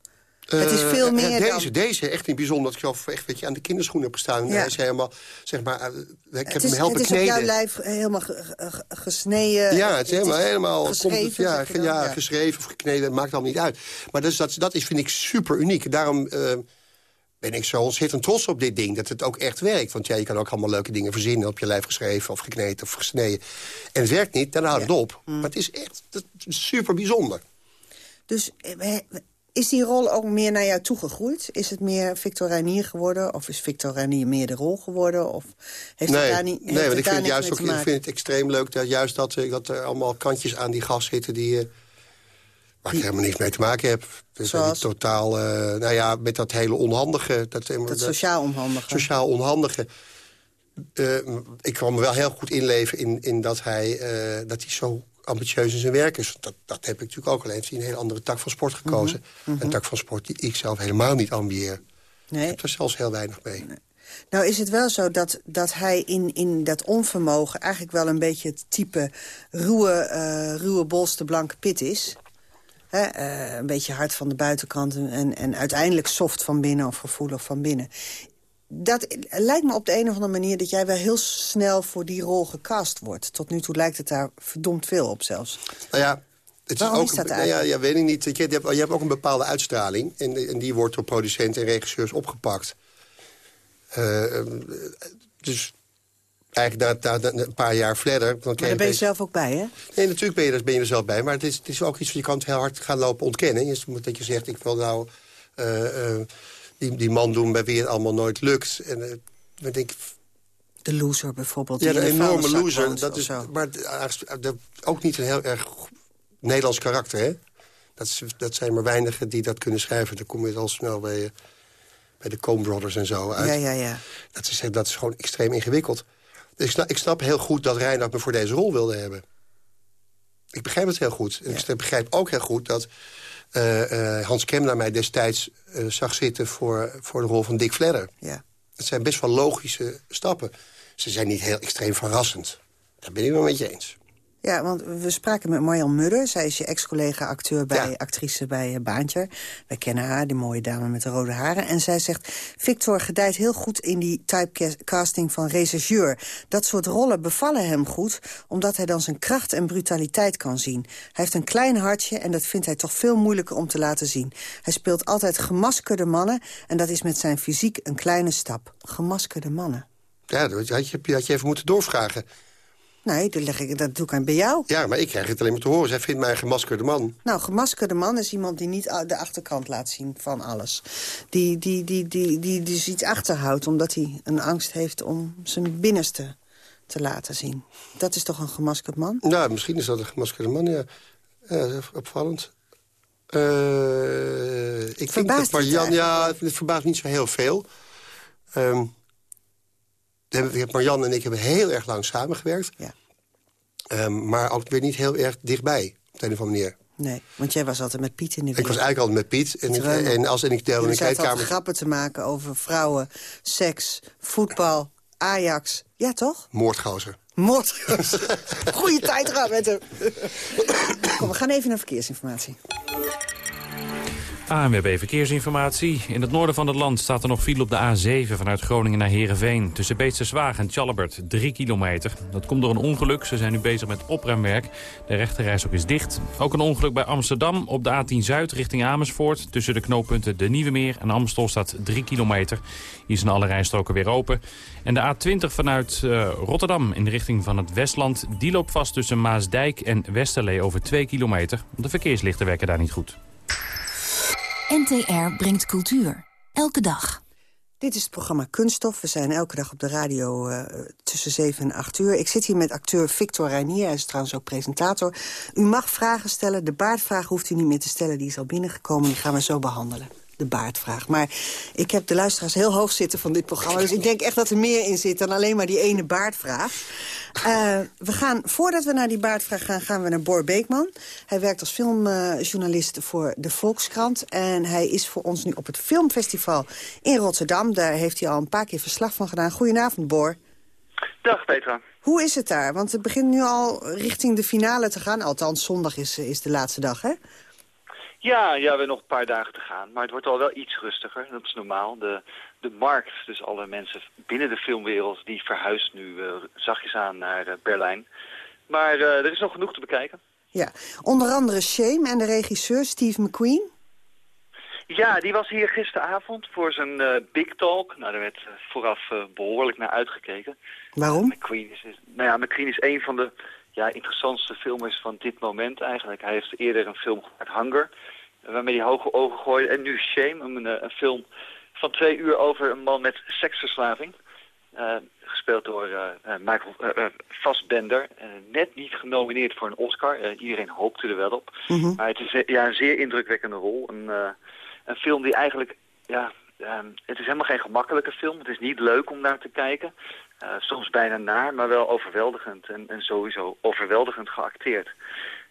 Het is veel uh, meer deze, dan... Deze, echt in bijzonder. Dat ik zelf echt weet je, aan de kinderschoenen heb gestaan. Ja. Hij is helemaal, zeg maar, uh, ik heb is, hem helpen kneden. Het is op jouw lijf helemaal gesneden. Ja, het is helemaal, helemaal geschreven, komt het, ja, ja, geschreven of gekneden, het maakt allemaal niet uit. Maar dat, is, dat, dat is, vind ik super uniek. Daarom uh, ben ik zo ontzettend trots op dit ding. Dat het ook echt werkt. Want ja, je kan ook allemaal leuke dingen verzinnen. Op je lijf geschreven of gekneed of gesneden. En het werkt niet, dan houdt het op. Mm. Maar het is echt dat super bijzonder. Dus is die rol ook meer naar jou toegegroeid? Is het meer Victor Reinier geworden? Of is Victor Reinier meer de rol geworden? Of heeft nee, het daar niet Nee, want ik vind, juist ook, ik vind het extreem leuk dat, juist dat, eh, dat er allemaal kantjes aan die gas zitten... die, uh, waar ik helemaal niks mee te maken heb. Dus Zoals? totaal, uh, nou ja, met dat hele onhandige... Dat, dat sociaal onhandige. Sociaal onhandige. Uh, ik kwam me wel heel goed inleven in, in dat, hij, dat hij zo ambitieus in zijn werk is. Dat, dat heb ik natuurlijk ook alleen. Een hele andere tak van sport gekozen. Mhm, mhm. Een tak van sport die ik zelf helemaal niet ambieer. Nee. Ik heb er zelfs heel weinig mee. Nou is het wel zo dat, dat hij in, in dat onvermogen... eigenlijk wel een beetje het type ruwe, uh, ruwe bolste blanke pit is. Hè? Uh, een beetje hard van de buitenkant en, en uiteindelijk soft van binnen of gevoelig van binnen dat lijkt me op de een of andere manier... dat jij wel heel snel voor die rol gecast wordt. Tot nu toe lijkt het daar verdomd veel op zelfs. Nou ja, het Waarom is ook, is dat nou eigenlijk? Ja, ja, weet ik niet. Je hebt, je hebt ook een bepaalde uitstraling. En, en die wordt door producenten en regisseurs opgepakt. Eh, eh, dus eigenlijk na, na- na een paar jaar verder... Dan Maar daar ben je deze- zelf ook bij, hè? Nee, natuurlijk ben je, er- ben je er zelf bij. Maar het is, het is ook iets wat je kan heel hard gaan lopen ontkennen. Je moet dat je zegt, ik wil nou eh, eh, die, die man doen bij wie het allemaal nooit lukt. En eh, dan denk ik, De loser bijvoorbeeld. ja, in enorme loser. woont Dat is, zo. maar eigenlijk- dat- ook niet een heel erg Nederlands karakter, hè? Dat, is, dat zijn maar weinigen die dat kunnen schrijven. Dan kom je al snel bij, eh, bij de Coen Brothers en zo uit. Ja, ja, ja. Dat, is, dat is gewoon extreem ingewikkeld. Dus ik snap, ik snap heel goed dat Reinhard me voor deze rol wilde hebben. Ik begrijp het heel goed. En ik begrijp ook heel goed dat eh, eh, Hans Kemna mij destijds eh, zag zitten... Voor, voor de rol van Dick Fledder. Ja. Het zijn best wel logische stappen. Ze zijn niet heel extreem verrassend. Daar ben ik wel met je eens. Ja, want we spraken met Marjan Mudder. Zij is je ex-collega acteur bij actrice bij eh, Baantje. Wij kennen haar, die mooie dame met de rode haren. En zij zegt, Victor gedijt heel goed in die typecasting van rechercheur. Dat soort rollen bevallen hem goed, omdat hij dan zijn kracht en brutaliteit kan zien. Hij heeft een klein hartje en dat vindt hij toch veel moeilijker om te laten zien. Hij speelt altijd gemaskerde mannen en dat is met zijn fysiek een kleine stap. Gemaskerde mannen. Ja, dat had je, had je even moeten doorvragen. Nee, dat, leg ik, dat doe ik aan bij jou. Ja, maar ik krijg het alleen maar te horen. Zij vindt mij een gemaskerde man. Nou, gemaskerde man is iemand die niet de achterkant laat zien van alles. Die, die, die, die, die dus iets achterhoudt omdat hij een angst heeft om zijn binnenste te laten zien. Dat is toch een gemaskerd man? Nou, misschien is dat een gemaskerde man, ja. ja dat opvallend. Eh, ik Verbaast dat het Marjan, ja, het verbaast niet zo heel veel. Ehm, we hebben- Marjan en ik hebben heel erg lang samengewerkt. Ja. Ehm, maar ook weer niet heel erg dichtbij, op de een of andere manier. Nee, want jij was altijd met Piet in de Ik was eigenlijk altijd met Piet. En, Terwijl- en als en ik een zaten altijd kleedkamer... grappen te maken over vrouwen, seks, voetbal, Ajax. Ja, toch? Moordgozer. Moord. Goeie tijd gehad met hem. Kom, we gaan even naar verkeersinformatie. ANWB Verkeersinformatie. In het noorden van het land staat er nog file op de A7 vanuit Groningen naar Heerenveen. Tussen Beesterswaag en Tjallebert, 3 kilometer. Dat komt door een ongeluk. Ze zijn nu bezig met opruimwerk. De rechterreis ook is dicht. Ook een ongeluk bij Amsterdam op de A10 Zuid richting Amersfoort. Tussen de knooppunten De Nieuwe Meer en Amstel staat 3 kilometer. Hier zijn alle rijstroken weer open. En de A20 vanuit eh, Rotterdam in de richting van het Westland... die loopt vast tussen Maasdijk en Westerlee over 2 kilometer. De verkeerslichten werken daar niet goed. NTR brengt cultuur. Elke dag. Dit is het programma Kunststof. We zijn elke dag op de radio eh, tussen 7 en 8 uur. Ik zit hier met acteur Victor Reinier. Hij is trouwens ook presentator. U mag vragen stellen. De baardvraag hoeft u niet meer te stellen. Die is al binnengekomen. Die gaan we zo behandelen. De baardvraag. Maar ik heb de luisteraars heel hoog zitten van dit programma. Dus ik denk echt dat er meer in zit dan alleen maar die ene baardvraag. Eh, we gaan, voordat we naar die baardvraag gaan, gaan we naar Bor Beekman. Hij werkt als filmjournalist voor de Volkskrant. En hij is voor ons nu op het filmfestival in Rotterdam. Daar heeft hij al een paar keer verslag van gedaan. Goedenavond, Bor. Dag Petra. Hoe is het daar? Want het begint nu al richting de finale te gaan. Althans, zondag is, is de laatste dag, hè? Ja, ja, we hebben nog een paar dagen te gaan. Maar het wordt al wel iets rustiger. Dat is normaal. De, de markt, dus alle mensen binnen de filmwereld... die verhuist nu eh, zachtjes aan naar eh, Berlijn. Maar eh, er is nog genoeg te bekijken. Ja. Onder andere Shame en de regisseur Steve McQueen. Ja, die was hier gisteravond voor zijn Big Talk. Nou, daar werd vooraf eh, behoorlijk naar uitgekeken. Waarom? McQueen is, is- nou ja, McQueen is een van de ja, interessantste filmers van dit moment eigenlijk. Hij heeft eerder een film gemaakt, Hunger, waarmee hij hoge ogen gooide. En nu Shame, een, eh, een film van twee uur over een man met seksverslaving. Eh, gespeeld door eh, Michael eh, Fassbender. Net niet genomineerd voor een Oscar. Iedereen hoopte er wel op. Mhm. Maar het is ja, een zeer indrukwekkende rol. Een, een film die eigenlijk... Ja, ehm, het is helemaal geen gemakkelijke film. Het is niet leuk om naar te kijken. Eh, soms bijna naar, maar wel overweldigend. En, en sowieso overweldigend geacteerd.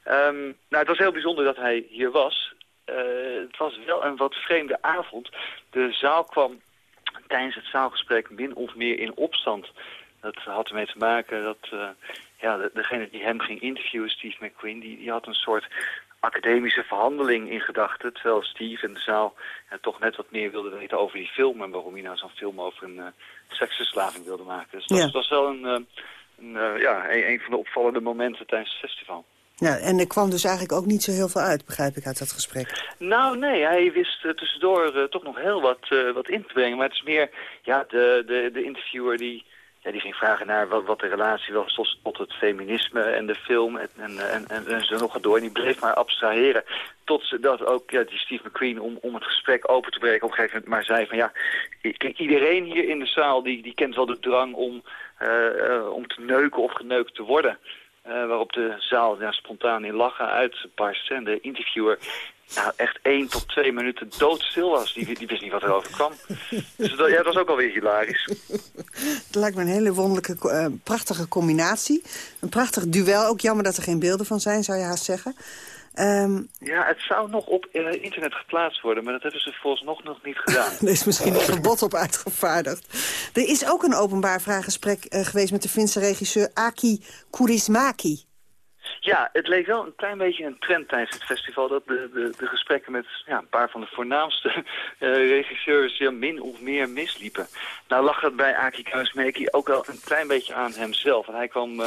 Ehm, nou, het was heel bijzonder dat hij hier was. Eh, het was wel een wat vreemde avond. De zaal kwam tijdens het zaalgesprek min of meer in opstand. Dat had ermee te maken dat eh, ja, de- degene die hem ging interviewen, Steve McQueen, die, die had een soort academische verhandeling in gedachten. Terwijl Steve in de zaal ja, toch net wat meer wilde weten over die film. En waarom hij nou zo'n film over een uh, seksverslaving wilde maken. Dus dat, Ja. was wel een, uh, een, uh, ja, een, een van de opvallende momenten tijdens het festival. Ja, en er kwam dus eigenlijk ook niet zo heel veel uit, begrijp ik uit dat gesprek. Nou, nee, hij wist uh, tussendoor uh, toch nog heel wat, wat in te brengen. Maar het is meer, ja, de, de, de interviewer die, ja, die ging vragen naar wat, wat de relatie was tot, tot het feminisme en de film en, en, en, en, zo nog door. En die bleef maar abstraheren tot ze dat ook, ja, die Steve McQueen, om, om het gesprek open te breken, op een gegeven moment maar zei van ja, iedereen hier in de zaal die, die kent wel de drang om, uh, om te neuken of geneukt te worden. Uh, waarop de zaal ja, spontaan in lachen uitbarst. En de interviewer nou, echt één tot twee minuten doodstil was. Die, die wist niet wat erover kwam. dus dat, ja, dat was ook alweer hilarisch. Het lijkt me een hele wonderlijke, uh, prachtige combinatie. Een prachtig duel. Ook jammer dat er geen beelden van zijn, zou je haast zeggen. Um, ja, het zou nog op uh, internet geplaatst worden, maar dat hebben ze volgens nog, nog niet gedaan. er is misschien een verbod op uitgevaardigd. Er is ook een openbaar vraaggesprek uh, geweest met de Finse regisseur Aki Kaurismäki. Ja, het leek wel een klein beetje een trend tijdens het festival... dat de, de, de gesprekken met ja, een paar van de voornaamste uh, regisseurs ja, min of meer misliepen. Nou lag het bij Aki Kaurismäki ook wel een klein beetje aan hemzelf. En hij kwam...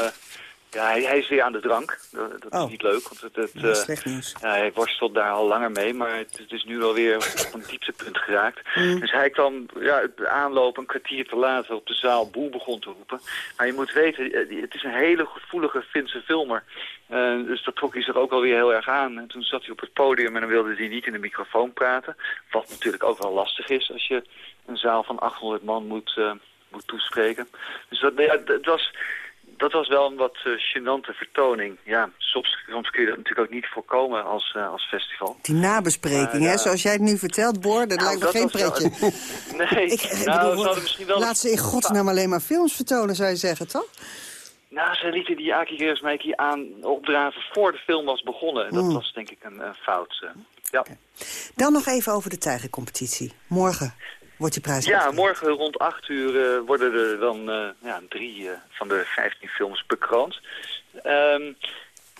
Ja, hij, hij, is weer aan de drank. Dat, dat oh. is niet leuk, want het, het, uh, slecht nieuws. Ja, hij worstelt daar al langer mee, maar het, het is nu alweer op een dieptepunt geraakt. Mm. Dus hij kwam ja, aanlopen een kwartier te laat op de zaal boel begon te roepen. Maar je moet weten, het is een hele gevoelige Finse filmer. Uh, dus dat trok hij zich ook alweer heel erg aan. En toen zat hij op het podium en dan wilde hij niet in de microfoon praten. Wat natuurlijk ook wel lastig is als je een zaal van 800 man moet, uh, moet toespreken. Dus dat, ja, het was dat was wel een wat uh, gênante vertoning. Ja, soms, soms kun je dat natuurlijk ook niet voorkomen als, uh, als festival. Die nabespreking, uh, hè? Zoals jij het nu vertelt, Boor, dat nou, lijkt me geen pretje. Wel, nee, ik, nou, bedoel, zouden misschien wel... Laat ze in godsnaam alleen maar films vertonen, zou je zeggen, toch? Nou, ze lieten die Aki Gersmeiki aan opdraven voor de film was begonnen. En dat Mm. was denk ik een, een fout. ja. Dan nog even over de tijgercompetitie. Morgen wordt die prijs Ja, morgen rond 8 uur uh, worden er dan uh, ja, drie uh, van de 15 films bekroond. Um,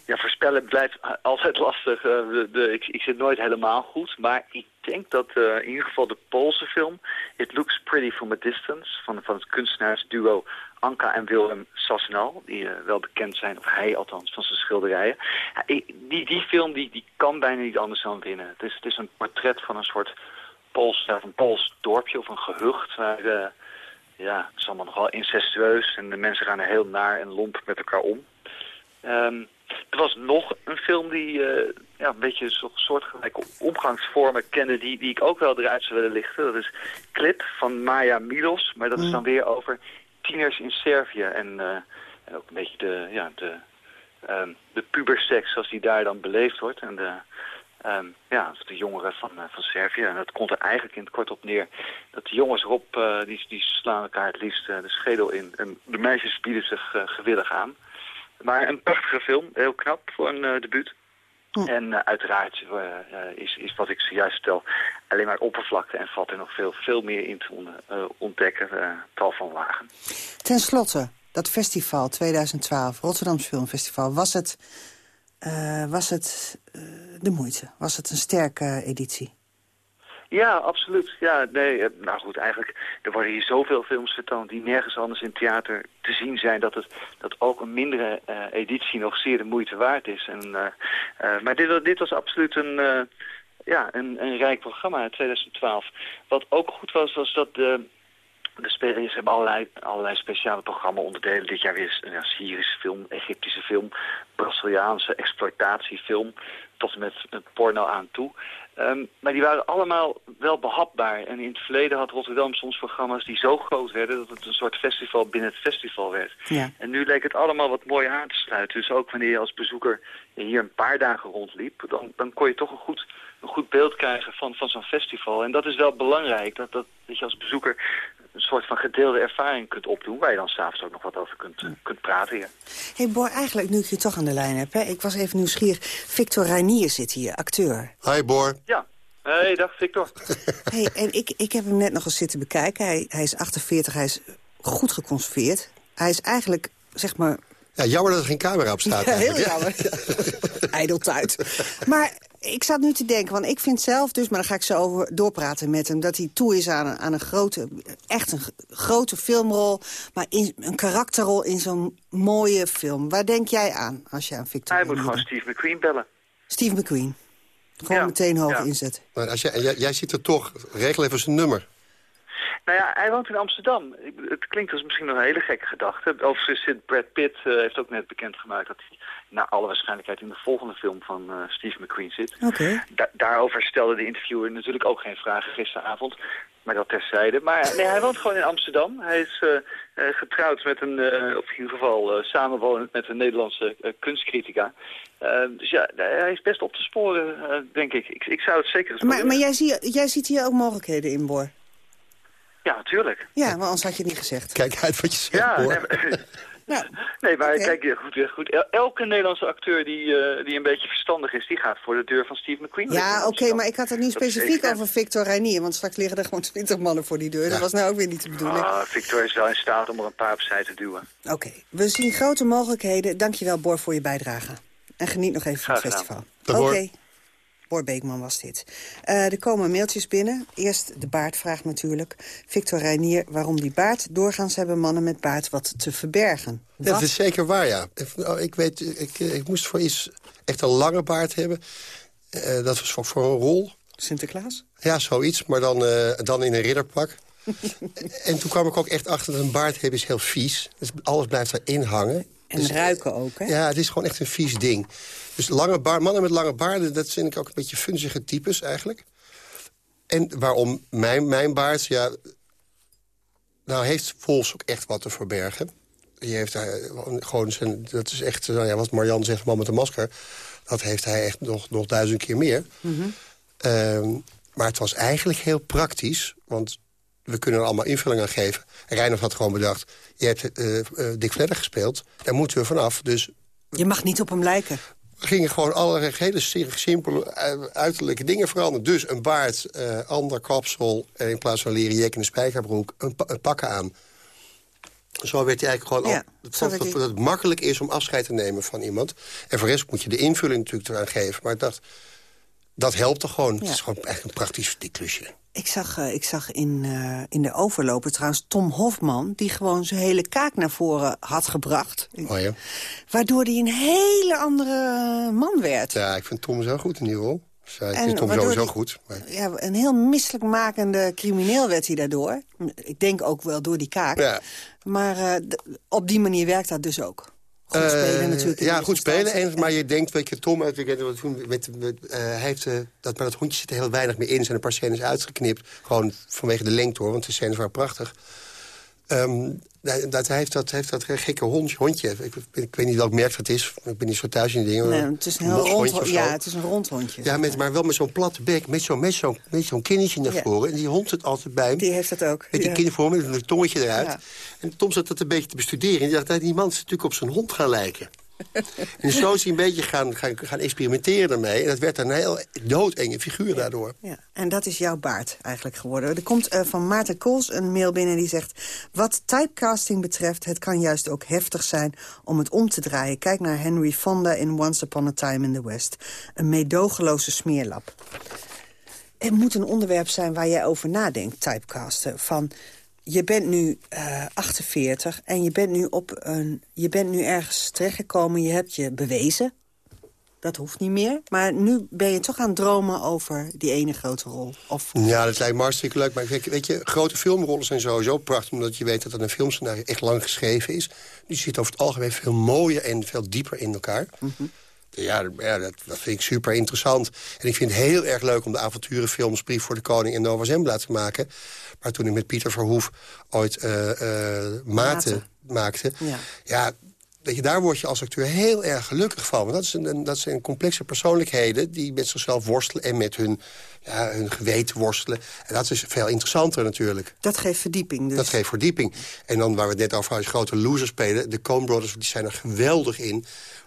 ja, voorspellen blijft altijd lastig. De, de, ik, ik, zit nooit helemaal goed. Maar ik denk dat in ieder geval de Poolse film... It Looks Pretty From a Distance... van, van het kunstenaarsduo Anka en Willem Sassenal... die wel bekend zijn, of hij althans, van zijn schilderijen. Die, die film die, die kan bijna niet anders dan winnen. Het is, het is een portret van een soort Pools, een Pools dorpje of een gehucht uh, ja, het is allemaal nogal incestueus en de mensen gaan er heel naar en lomp met elkaar om. Um, er was nog een film die uh, ja, een beetje zo, soortgelijke omgangsvormen kende die, die ik ook wel eruit zou willen lichten. Dat is Clip van Maya Milos, maar dat is dan weer over tieners in Servië en, uh, en ook een beetje de, ja, de, um, de puberseks zoals die daar dan beleefd wordt en de... Um, ja, de jongeren van, uh, van Servië. En dat komt er eigenlijk in het kort op neer dat de jongens erop, uh, die, die slaan elkaar het liefst uh, de schedel in. En de meisjes bieden zich gewillig aan. Maar een prachtige film, heel knap voor een debuut. En uiteraard is, is wat ik zojuist vertel alleen maar oppervlakte en valt er nog veel, veel meer in te on, ontdekken. tal van lagen. Ten slotte, dat festival 2012, Rotterdams Filmfestival, was het... Uh, was het uh, de moeite? Was het een sterke editie? Ja, absoluut. Ja, nee, nou goed, eigenlijk, er worden hier zoveel films vertoond die nergens anders in theater te zien zijn, dat, het, dat ook een mindere editie nog zeer de moeite waard is. En, maar dit, dit was absoluut een, ja, een, een rijk programma in 2012. Wat ook goed was, was dat de, de spelers hebben allerlei, allerlei speciale programma-onderdelen. Dit jaar weer ja, Syrische film, Egyptische film, Braziliaanse exploitatiefilm, tot en met een porno aan toe. Um, maar die waren allemaal wel behapbaar. En in het verleden had Rotterdam soms programma's die zo groot werden... dat het een soort festival binnen het festival werd. Ja. En nu leek het allemaal wat mooi aan te sluiten. Dus ook wanneer je als bezoeker hier een paar dagen rondliep... dan, dan kon je toch een goed, een goed beeld krijgen van, van zo'n festival. En dat is wel belangrijk, dat, dat, dat je als bezoeker een soort van gedeelde ervaring kunt opdoen... waar je dan s'avonds ook nog wat over kunt, kunt praten hier. hey Boor, eigenlijk nu ik je toch aan de lijn heb... Hè, ik was even nieuwsgierig. Victor Reinier zit hier, acteur. Hi Boor. Ja. Hey, dag Victor. hey, en ik, ik heb hem net nog eens zitten bekijken. Hij, hij is 48, hij is goed geconserveerd. Hij is eigenlijk, zeg maar, Ja, jammer dat er geen camera op staat. Ja, heel jammer. Ijdeltuit. Maar ik zat nu te denken, want ik vind zelf dus... maar daar ga ik zo over doorpraten met hem... dat hij toe is aan een, aan een grote, echt een grote filmrol... maar in, een karakterrol in zo'n mooie film. Waar denk jij aan als je aan Victor Hij moet gewoon? Steve McQueen bellen. Steve McQueen. Gewoon Ja, meteen hoog ja. inzet. Maar als jij, jij, jij ziet er toch, regel even zijn nummer. Nou ja, hij woont in Amsterdam. Het klinkt als misschien nog een hele gekke gedachte. Overigens zit Brad Pitt eh, heeft ook net bekendgemaakt dat hij naar alle waarschijnlijkheid in de volgende film van eh, Steve McQueen zit. Da- daarover stelde de interviewer natuurlijk ook geen vragen gisteravond. Maar dat terzijde. Maar nee, hij woont gewoon in Amsterdam. Hij is eh, eh, getrouwd met een, eh, of in ieder geval eh, samenwonend met een Nederlandse eh, kunstcritica. Dus ja, hij is best op te sporen, eh, denk ik. ik. Ik zou het zeker eens Maar, maar jij, zie, jij ziet hier ook mogelijkheden in, Bor. Ja, natuurlijk. Ja, maar anders had je het niet gezegd. Kijk uit wat je zegt, Ja, hoor. nee, maar, nee, maar kijk, goed, ja, goed. El- Elke Nederlandse acteur die, eh, die een beetje verstandig is, die gaat voor de deur van Steve McQueen. Ja, oké, maar ik had het niet specifiek over Victor Reinier. Want straks liggen er gewoon twintig mannen voor die deur. Dat was nou ook weer niet de bedoeling. Ah, Victor is wel in staat om er een paar opzij te duwen. Oké, we zien grote mogelijkheden. Dankjewel, Bor, voor je bijdrage. En geniet nog even van het festival. Oké. Bor Beekman was dit. Eh, er komen mailtjes binnen. Eerst de baardvraag natuurlijk. Victor Reinier, waarom die baard? Doorgaans hebben mannen met baard wat te verbergen. Ja, dat is zeker waar, ja. Ik- nou, Ik, weet, ik, ik moest voor iets echt een lange baard hebben. Eh, dat was voor, voor een rol. Sinterklaas? Ja, zoiets, maar dan, eh, dan in een ridderpak. en toen kwam ik ook echt achter dat een baard hebben is heel vies. Dus alles blijft erin hangen. En Dus, ruiken ook, hè? Ja, het is gewoon echt een vies ding. Dus lange baard, mannen met lange baarden, dat vind ik ook een beetje funzige types eigenlijk. En waarom mijn, mijn baard, ja... Nou, heeft Vols ook echt wat te verbergen. Die heeft hij gewoon zijn... Dat is echt, nou ja, wat Marianne zegt, man met een masker. Dat heeft hij echt nog, nog duizend keer meer. Ehm, maar het was eigenlijk heel praktisch, want we kunnen er allemaal invulling aan geven. En Reinhold had gewoon bedacht, je hebt eh, eh, Dick Vledder gespeeld, daar moeten we vanaf. Dus Je mag niet op hem lijken. we gingen gewoon allerlei hele si- simpele eh, uiterlijke dingen veranderen. Dus een baard, ander kapsel, en in plaats van leren jek en een spijkerbroek, een, pa- een pakken aan. Zo werd hij eigenlijk gewoon Ja, al, dat, dat het makkelijk is om afscheid te nemen van iemand. En voor de rest moet je de invulling natuurlijk eraan geven. Maar ik dacht, dat helpt toch gewoon. Het is gewoon echt een praktisch diklusje. Ik zag, eh, ik zag in, eh, in de overloper trouwens Tom Hofman... die gewoon zijn hele kaak naar voren had gebracht. Oh ja. Waardoor hij een hele andere man werd. Ja, ik vind Tom zo goed in die rol. Ik En vind Tom sowieso die- goed. Maar... Ja, een heel misselijkmakende crimineel werd hij daardoor. Ik denk ook wel door die kaak. Ja. Maar eh, op die manier werkt dat dus ook. Goed spelen Eh, natuurlijk. Ja, goed spelen. En, maar je denkt, weet je, Tom uit wat toen met, met, eh, hij heeft, eh, dat, maar dat hondje zit er heel weinig meer in. Zijn een paar scènes uitgeknipt. Gewoon vanwege de lengte hoor, want de scènes waren prachtig. Ehm, dat, hij heeft dat, heeft dat gekke hondje. hondje. Ik, ik weet niet welk merk dat is. Ik ben niet zo thuis in die dingen. Nee, het is een heel rond, zo. ja, het is een rondhondje. Ja, met, maar wel met zo'n platte bek, met zo'n met zo'n kindertje naar Ja. voren. En die hond zit altijd bij hem. Die heeft dat ook. Met die ja. kindervorm, met een tongetje eruit. Ja. En Tom zat dat een beetje te bestuderen. En die dacht, die man is natuurlijk op zijn hond gaan lijken. en zo is hij een beetje gaan, gaan, gaan experimenteren daarmee. En dat werd een heel doodenge figuur daardoor. Ja, en dat is jouw baard eigenlijk geworden. Er komt eh, van Maarten Kools een mail binnen die zegt... wat typecasting betreft, het kan juist ook heftig zijn om het om te draaien. Kijk naar Henry Fonda in Once Upon a Time in the West. Een meedogenloze smeerlap. Het moet een onderwerp zijn waar jij over nadenkt, typecasten. Van, je bent nu eh 48 en je bent nu, op een, je bent nu ergens terechtgekomen. Je hebt je bewezen. Dat hoeft niet meer. Maar nu ben je toch aan het dromen over die ene grote rol. Of Ja, dat lijkt me hartstikke leuk. Maar weet je, grote filmrollen zijn sowieso prachtig... omdat je weet dat er een filmscenario echt lang geschreven is. Die zit over het algemeen veel mooier en veel dieper in elkaar. Dat- ja dat, dat vind ik super interessant. En ik vind het heel erg leuk om de avonturenfilms... Brief voor de Koning en Nova Zembla te maken. Maar toen ik met Pieter Verhoef ooit eh eh, Maten Maten. maakte... Ja. ja, weet je, daar word je als acteur heel erg gelukkig van. Want dat, is een, dat zijn complexe persoonlijkheden... die met zichzelf worstelen en met hun, ja, hun geweten worstelen. En dat is veel interessanter natuurlijk. dat geeft verdieping dus. Dat geeft verdieping. En dan waar we het net over hadden, grote losers spelen... de Coen Brothers die zijn er geweldig in...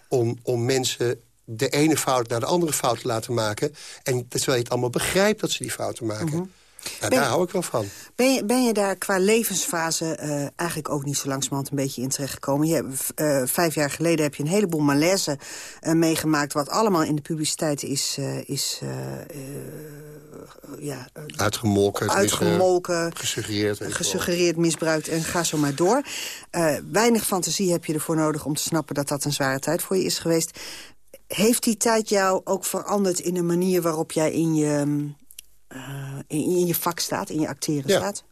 om, om mensen de ene fout naar de andere fout te laten maken. En terwijl je het allemaal begrijpt dat ze die fouten maken. Nou, daar hou ik wel van. Ben je, ben je daar qua levensfase uh, eigenlijk ook niet zo langzamerhand een beetje in terechtgekomen? Je, uh, vijf jaar geleden heb je een heleboel malaise uh, meegemaakt... wat allemaal in de publiciteit is, is ja, uitgemolken, uitgemolken gesuggereerd, gesuggereerd misbruikt en ga zo maar door. weinig fantasie heb je ervoor nodig om te snappen dat dat een zware tijd voor je is geweest. Heeft die tijd jou ook veranderd in de manier waarop jij in je, uh, in, je vak staat, in je acteren ja. staat?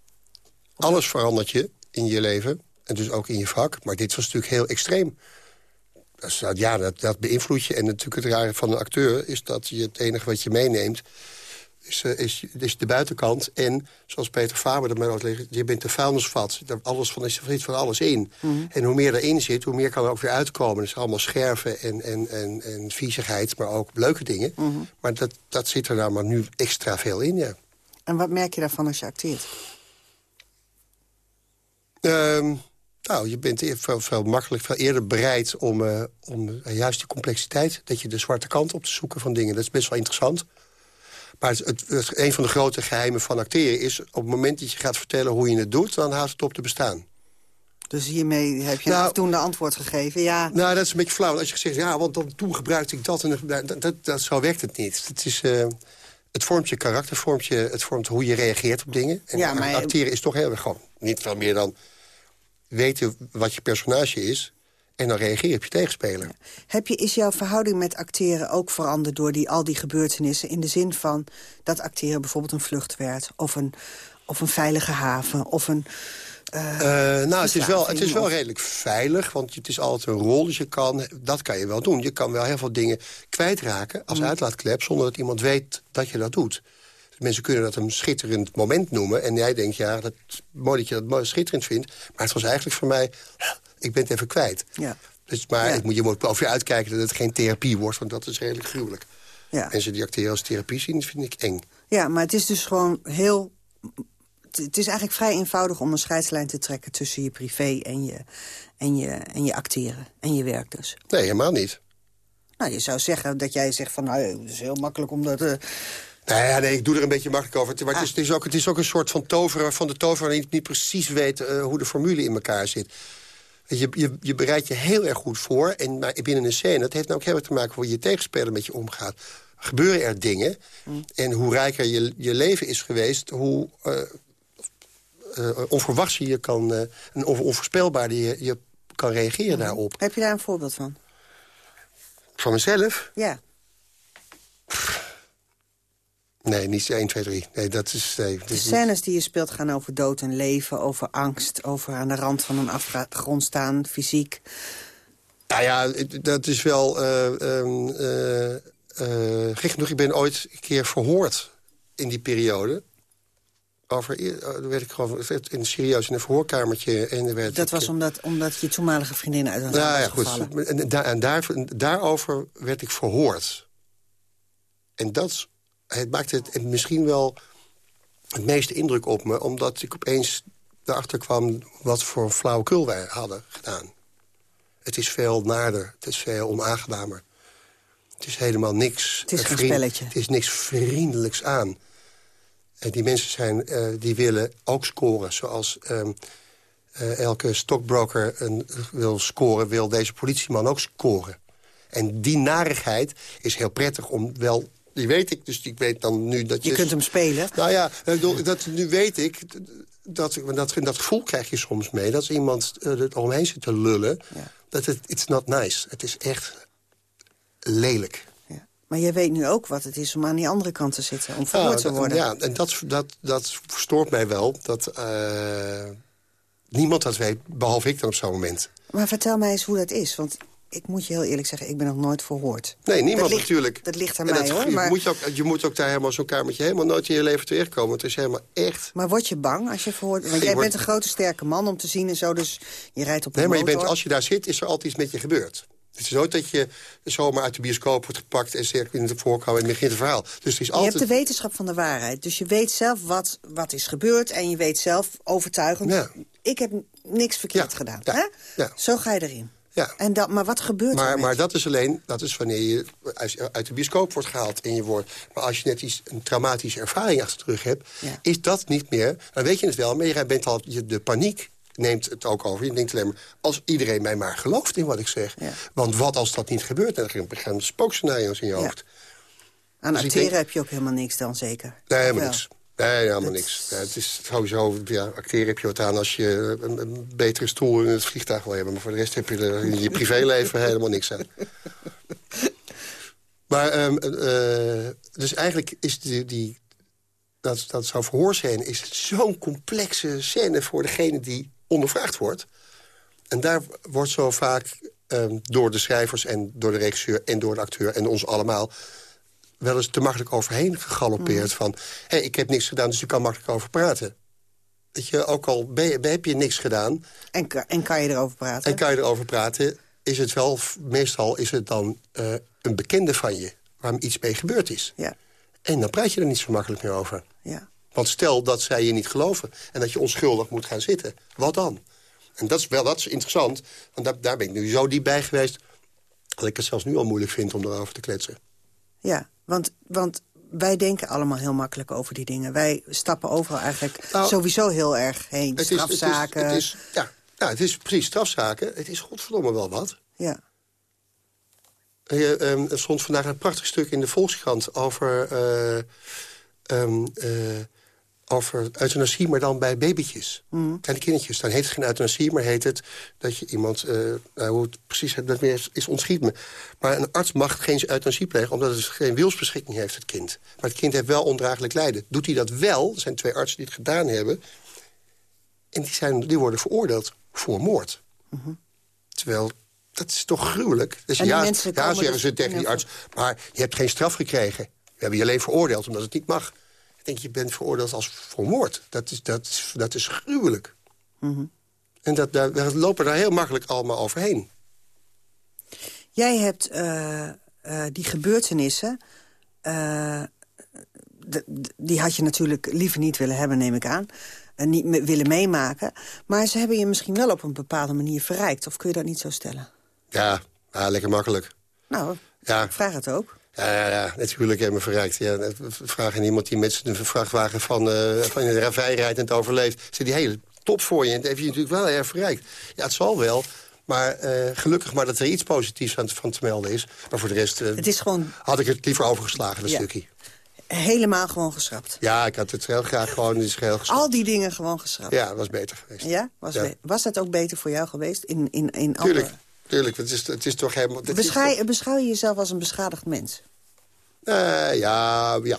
Alles verandert je in je leven, en dus ook in je vak. Maar dit was natuurlijk heel extreem. Dus, ja, dat, dat beïnvloedt je. En natuurlijk het rare van een acteur is dat je het enige wat je meeneemt is, uh, is, is, de buitenkant. En zoals Peter Faber er mij uitlegt, je bent de vuilnisvat. Alles van, er zit van alles in. Mhm. En hoe meer erin zit, hoe meer kan er ook weer uitkomen. Het is allemaal scherven en, en, en, en viezigheid, maar ook leuke dingen. Mhm. Maar dat, dat zit er nou maar nu extra veel in, ja. En wat merk je daarvan als je acteert? Ehm, nou, je bent veel, veel makkelijk, veel eerder bereid om, uh, om uh, juist die complexiteit... dat je de zwarte kant op te zoeken van dingen. Dat is best wel interessant. Maar het, het, het, een van de grote geheimen van acteren is... op het moment dat je gaat vertellen hoe je het doet... dan houdt het op te bestaan. Dus hiermee heb je nou, een afdoende antwoord gegeven, ja. Nou, dat is een beetje flauw. Als je zegt, ja, want dan, toen gebruikte ik dat... en dat, dat, dat, zo werkt het niet. Het, is, uh, het vormt je karakter, vormt je, het vormt hoe je reageert op dingen. En ja, maar... acteren is toch heel erg gewoon niet veel meer dan... weten wat je personage is... En dan reageer je op je tegenspeler. Heb je, is jouw verhouding met acteren ook veranderd door die, al die gebeurtenissen? In de zin van dat acteren bijvoorbeeld een vlucht werd... of een, of een veilige haven, of een... Uh, uh, nou, het is, wel, het is wel redelijk veilig, want het is altijd een rol. Dus je kan, dat kan je wel doen. Je kan wel heel veel dingen kwijtraken als Mm. uitlaatklep... zonder dat iemand weet dat je dat doet. Mensen kunnen dat een schitterend moment noemen. En jij denkt, ja, dat, mooi dat je dat mooi schitterend vindt. Maar het was eigenlijk voor mij, ik ben het even kwijt. Ja. Dus, maar Ja. ik moet, je moet over je uitkijken dat het geen therapie wordt. Want dat is redelijk gruwelijk. Ja. Mensen die acteren als therapie zien, vind ik eng. Ja, maar het is dus gewoon heel... Het is eigenlijk vrij eenvoudig om een scheidslijn te trekken... tussen je privé en je, en je, en je acteren. En je werk dus. Nee, helemaal niet. Nou, je zou zeggen dat jij zegt van... nou, het is heel makkelijk om dat... eh, Nee, ja, nee, ik doe er een beetje makkelijk over. Maar het, is, het, is ook, het is ook een soort van toveren van de tover... die niet, niet precies weet eh, hoe de formule in elkaar zit. Je, je, je bereidt je heel erg goed voor. En maar binnen een scène, dat heeft nou ook heel erg te maken... hoe je tegenspeler met je omgaat. Gebeuren er dingen. En hoe rijker je, je leven is geweest... hoe uh, onverwachts je, je kan... Uh, en on, onvoorspelbaar je, je kan reageren daarop. Heb je daar een voorbeeld van? Van mezelf? Ja. Nee, niet 1, 2, 3. Nee, dat is... Nee, de scènes die je speelt gaan over dood en leven, over angst... over aan de rand van een afgrond staan, fysiek. Nou ja, dat is wel... Uh, uh, uh, gek genoeg, ik ben ooit een keer verhoord in die periode. Over, uh, werd ik gewoon in serieus in een verhoorkamertje. En werd dat ik, was omdat, omdat je toenmalige vriendin uit een nou, ja, goed. En, daar, en daar, daarover werd ik verhoord. En dat het maakte het misschien wel het meeste indruk op me... omdat ik opeens erachter kwam wat voor flauwekul wij hadden gedaan. Het is veel naarder, het is veel onaangenamer. Het is helemaal niks... Het is geen spelletje. Het is niks vriendelijks aan. En die mensen zijn, uh, die willen ook scoren. Zoals um, uh, elke stockbroker een, wil scoren, wil deze politieman ook scoren. En die narigheid is heel prettig om wel die weet ik, dus ik weet dan nu dat je... Je kunt hem spelen. Nou ja, dat, nu weet ik, dat, dat, dat gevoel krijg je soms mee... dat iemand er omheen zit te lullen, ja. dat het it's not nice. Het is echt lelijk. Maar jij weet nu ook wat het is om aan die andere kant te zitten, om verhoord ja, te worden. Ja, en dat, dat, dat verstoort mij wel, dat uh, niemand dat weet, behalve ik dan op zo'n moment. Maar vertel mij eens hoe dat is, want ik moet je heel eerlijk zeggen, ik ben nog nooit verhoord. Nee, niemand dat ligt, natuurlijk. Dat ligt aan en mij, dat, hoor. Je, maar... moet je, ook, je moet ook daar helemaal zo'n kamertje helemaal nooit in je leven terechtkomen. Het is helemaal echt... Maar word je bang als je verhoord... Want jij word- bent een grote sterke man om te zien en zo, dus je rijdt op een Nee, maar je bent, als je daar zit, is er altijd iets met je gebeurd. Het is nooit dat je zomaar uit de bioscoop wordt gepakt... en zegt in de voorkant en begint het verhaal. Dus er is Je altijd... hebt de wetenschap van de waarheid. Dus je weet zelf wat, wat is gebeurd en je weet zelf overtuigend... Ja. ik heb niks verkeerd gedaan. ja, hè? Zo ga je erin. Ja. En dat, maar wat gebeurt er Maar, je? dat is alleen dat is wanneer je uit, uit de bioscoop wordt gehaald en je wordt. Maar als je net iets, een traumatische ervaring achter de rug hebt, Ja. is dat niet meer. Dan weet je het wel, maar je bent al, je, de paniek neemt het ook over. Je denkt alleen maar, als iedereen mij maar gelooft in wat ik zeg. Want wat als dat niet gebeurt? Dan gaan spookscenario's in je hoofd. Aan Dus acteren denk- heb je ook helemaal niks dan zeker? Nee, helemaal wel? niks. Nee, helemaal niks. Ja, het is sowieso, ja, acteren heb je wat aan als je een, een betere stoel in het vliegtuig wil hebben. Maar voor de rest heb je er in je privéleven helemaal niks aan. Maar, ehm, eh, dus eigenlijk is die, die, dat, dat zo'n verhoorscène is zo'n complexe scène voor degene die ondervraagd wordt. En daar wordt zo vaak ehm, door de schrijvers en door de regisseur en door de acteur en ons allemaal wel eens te makkelijk overheen gegalopeerd. Van, hé, ik heb niks gedaan, dus je kan makkelijk over praten. Weet je, ook al ben heb je niks gedaan... En, en kan je erover praten? en kan je erover praten... is het wel, meestal is het dan eh, een bekende van je... waar iets mee gebeurd is. Ja. En dan praat je er niet zo makkelijk meer over. Ja. Want stel dat zij je niet geloven... en dat je onschuldig moet gaan zitten, wat dan? En dat is wel dat is interessant, want daar, daar ben ik nu zo diep bij geweest... dat ik het zelfs nu al moeilijk vind om erover te kletsen. Ja, want, want wij denken allemaal heel makkelijk over die dingen. Wij stappen overal eigenlijk Nou, sowieso heel erg heen. Het is, het is, Strafzaken. het is, ja, ja, het is precies strafzaken. Het is godverdomme wel wat. Ja. Eh, ehm, er stond vandaag een prachtig stuk in de Volkskrant over, eh ehm, eh, over euthanasie, maar dan bij babytjes. Mhm. Kleine kindertjes. Dan heet het geen euthanasie, maar heet het dat je iemand... nou, hoe het precies dat weer is, is ontschiet me. Maar een arts mag geen euthanasie plegen... omdat het geen wilsbeschikking heeft, het kind. Maar het kind heeft wel ondraaglijk lijden. Doet hij dat wel, er zijn twee artsen die het gedaan hebben... en die, zijn, die worden veroordeeld voor moord. Terwijl, dat is toch gruwelijk? Dus ja, ja zeggen dus ze tegen die arts... maar je hebt geen straf gekregen. We hebben je alleen veroordeeld omdat het niet mag. Denk, je bent veroordeeld als voor moord. Dat is, dat is, dat is gruwelijk. Mhm. En dat, daar, we lopen daar heel makkelijk allemaal overheen. Jij hebt eh, eh, die gebeurtenissen... eh, die had je natuurlijk liever niet willen hebben, neem ik aan. En niet me- willen meemaken. Maar ze hebben je misschien wel op een bepaalde manier verrijkt. Of kun je dat niet zo stellen? Ja, ja lekker makkelijk. Nou, Ja. ik vraag het ook. Ja, natuurlijk hebben we verrijkt. Ja, we vragen iemand die met zijn vrachtwagen van, eh van de ravij rijdt en het overleeft. Zit die hele top voor je en dat heb je natuurlijk wel erg verrijkt. Ja, het zal wel. Maar eh, gelukkig maar dat er iets positiefs aan van te melden is. Maar voor de rest eh, Het is gewoon had ik het liever overgeslagen, dat Ja. stukje. helemaal gewoon geschrapt. Ja, ik had het heel graag gewoon in heel geschrapt. Al die dingen gewoon geschrapt. Ja, dat was beter geweest. Ja? Was, Ja. be- was dat ook beter voor jou geweest? In, in, in Tuurlijk, andere... tuurlijk. Het is, het is toch helemaal... het is beschouw je jezelf als een beschadigd mens? Eh, ja, ja.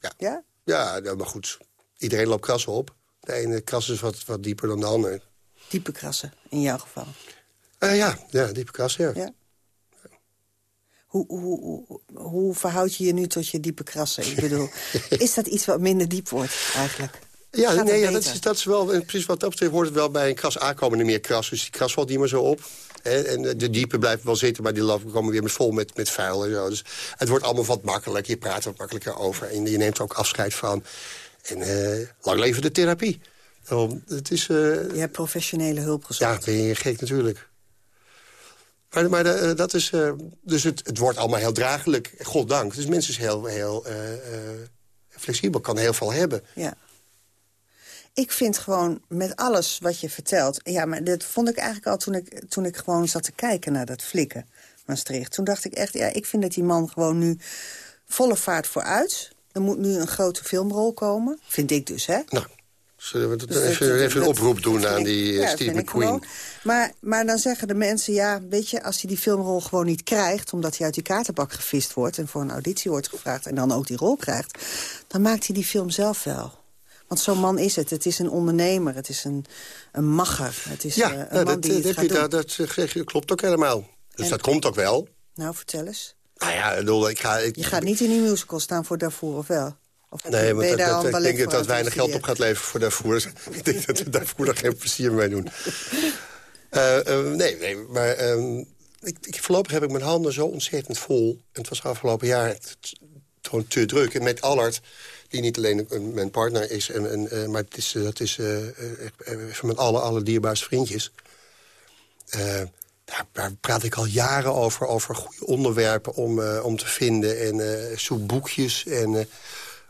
Ja? Ja? Ja, maar goed. Iedereen loopt krassen op. De ene kras is wat, wat dieper dan de ander. Diepe krassen, in jouw geval. Eh, ja, ja, diepe kras, ja. Ja. Hoe, hoe, hoe, hoe verhoud je je nu tot je diepe krassen? Ik bedoel, is dat iets wat minder diep wordt eigenlijk? Ja, Gaat nee, ja, dat, is, dat is wel, en precies wat dat betreft hoort het wel bij een kras aankomen er meer kras. Dus die kras valt niet meer zo op. Hè, en de diepe blijven wel zitten, maar die lopen- komen weer met vol met, met vuil en zo. Dus het wordt allemaal wat makkelijk. Je praat er wat makkelijker over en je neemt er ook afscheid van. En eh, lang leven de therapie. Daarom, het is, eh, Je hebt professionele hulp gezocht. ja, ben je gek natuurlijk. Maar, maar eh, dat is, dus het, het wordt allemaal heel draaglijk, goddank. Dus mensen is heel, heel flexibel, kan heel veel hebben. Ja. Ik vind gewoon met alles wat je vertelt... Ja, maar dat vond ik eigenlijk al toen ik, toen ik gewoon zat te kijken naar dat flikken Maastricht. Toen dacht ik echt, ja, ik vind dat die man gewoon nu volle vaart vooruit. Er moet nu een grote filmrol komen. Vind ik dus, hè? Nou, zullen we dat Dus even, dat- even een dat- oproep doen aan ik- die ja, eh, Steve McQueen? Maar, maar dan zeggen de mensen, ja, weet je, als hij die filmrol gewoon niet krijgt... omdat hij uit die kaartenbak gevist wordt en voor een auditie wordt gevraagd... en dan ook die rol krijgt, dan maakt hij die film zelf wel. Want zo'n man is het. Het is een ondernemer. Het is een, een macher. Het is Ja, eh, een nou, man dat, die het dat, gaat je, doen. dat, dat zeg je, klopt ook helemaal. Dus En- dat komt ook wel. Nou, vertel eens. Nou ja, ik bedoel, ik ga... Ik, Je gaat niet in die musical staan voor daarvoor, of wel? Of Nee, dat, dat- een ik denk dat weinig geld op gaat leveren voor daarvoor. Ik denk dat we daarvoor nog geen plezier mee doen. Eh, eh, nee, nee, maar ehm, ik, ik, voorlopig heb ik mijn handen zo ontzettend vol. En het was afgelopen jaar gewoon te druk. En met Allard, die niet alleen een- mijn partner is... En, eh, maar het is, eh, dat is eh, van mijn alle, alle dierbaarste vriendjes. Daar, daar, praat ik al jaren over, over goede onderwerpen om, om te vinden. En uh, zoek boekjes en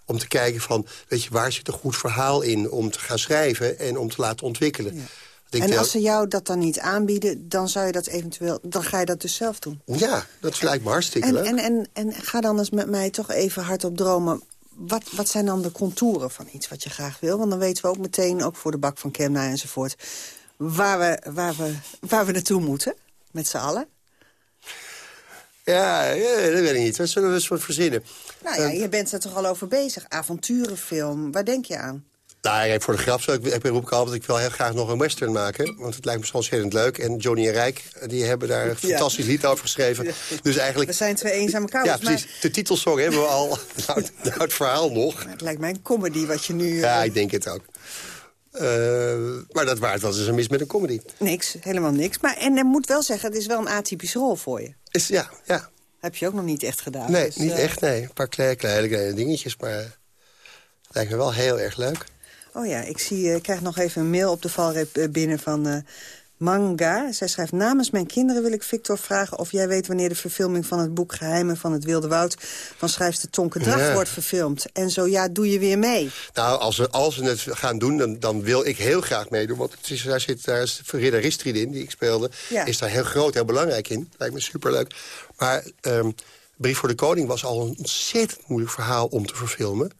om te kijken van, weet je, waar zit een goed verhaal in... om te gaan schrijven en om te laten ontwikkelen. En als ze jou dat dan niet aanbieden, dan zou je dat eventueel, dan ga je dat dus zelf doen. Ja, dat lijkt me hartstikke en, leuk. En, en, en ga dan eens met mij toch even hardop dromen. Wat, wat zijn dan de contouren van iets wat je graag wil? Want dan weten we ook meteen, ook voor de bak van Kemna enzovoort... waar we, waar we, waar we naartoe moeten, met z'n allen. Ja, ja, dat weet ik niet. Wat zullen we eens wat verzinnen? Nou ja, je bent er toch al over bezig. Avonturenfilm, waar denk je aan? Nou, voor de grap zou ik, ik roep ik altijd... ik wil heel graag nog een western maken. Want het lijkt me zo ontzettend leuk. En Johnny en Rijk die hebben daar een fantastisch ja. lied over geschreven. Ja. Dus eigenlijk... We zijn twee eenzame kouders. Ja, precies. Maar... De titelsong hebben we al. nou, nou, het verhaal nog. Maar het lijkt mij een comedy wat je nu... Ja, ik denk het ook. Uh, maar dat waard was dus een mis met een comedy. Niks, helemaal niks. Maar, en ik moet wel zeggen, het is wel een atypische rol voor je. Is, ja, ja. Heb je ook nog niet echt gedaan. Nee, dus, niet uh... echt, nee. Een paar kleine, kleine, kleine dingetjes, maar... het lijkt me wel heel erg leuk. Oh ja, ik, zie, ik krijg nog even een mail op de valreep binnen van uh, Manga. Zij schrijft, namens mijn kinderen wil ik Victor vragen... of jij weet wanneer de verfilming van het boek Geheimen van het Wilde Woud... van schrijfster Tonke Draf ja. wordt verfilmd. En zo ja, doe je weer mee. Nou, als we, als we het gaan doen, dan, dan wil ik heel graag meedoen. Want het is, daar zit daar is Ridder Ristrid in, die ik speelde. Ja. Is daar heel groot, heel belangrijk in. Lijkt me superleuk. Maar um, Brief voor de Koning was al een ontzettend moeilijk verhaal om te verfilmen.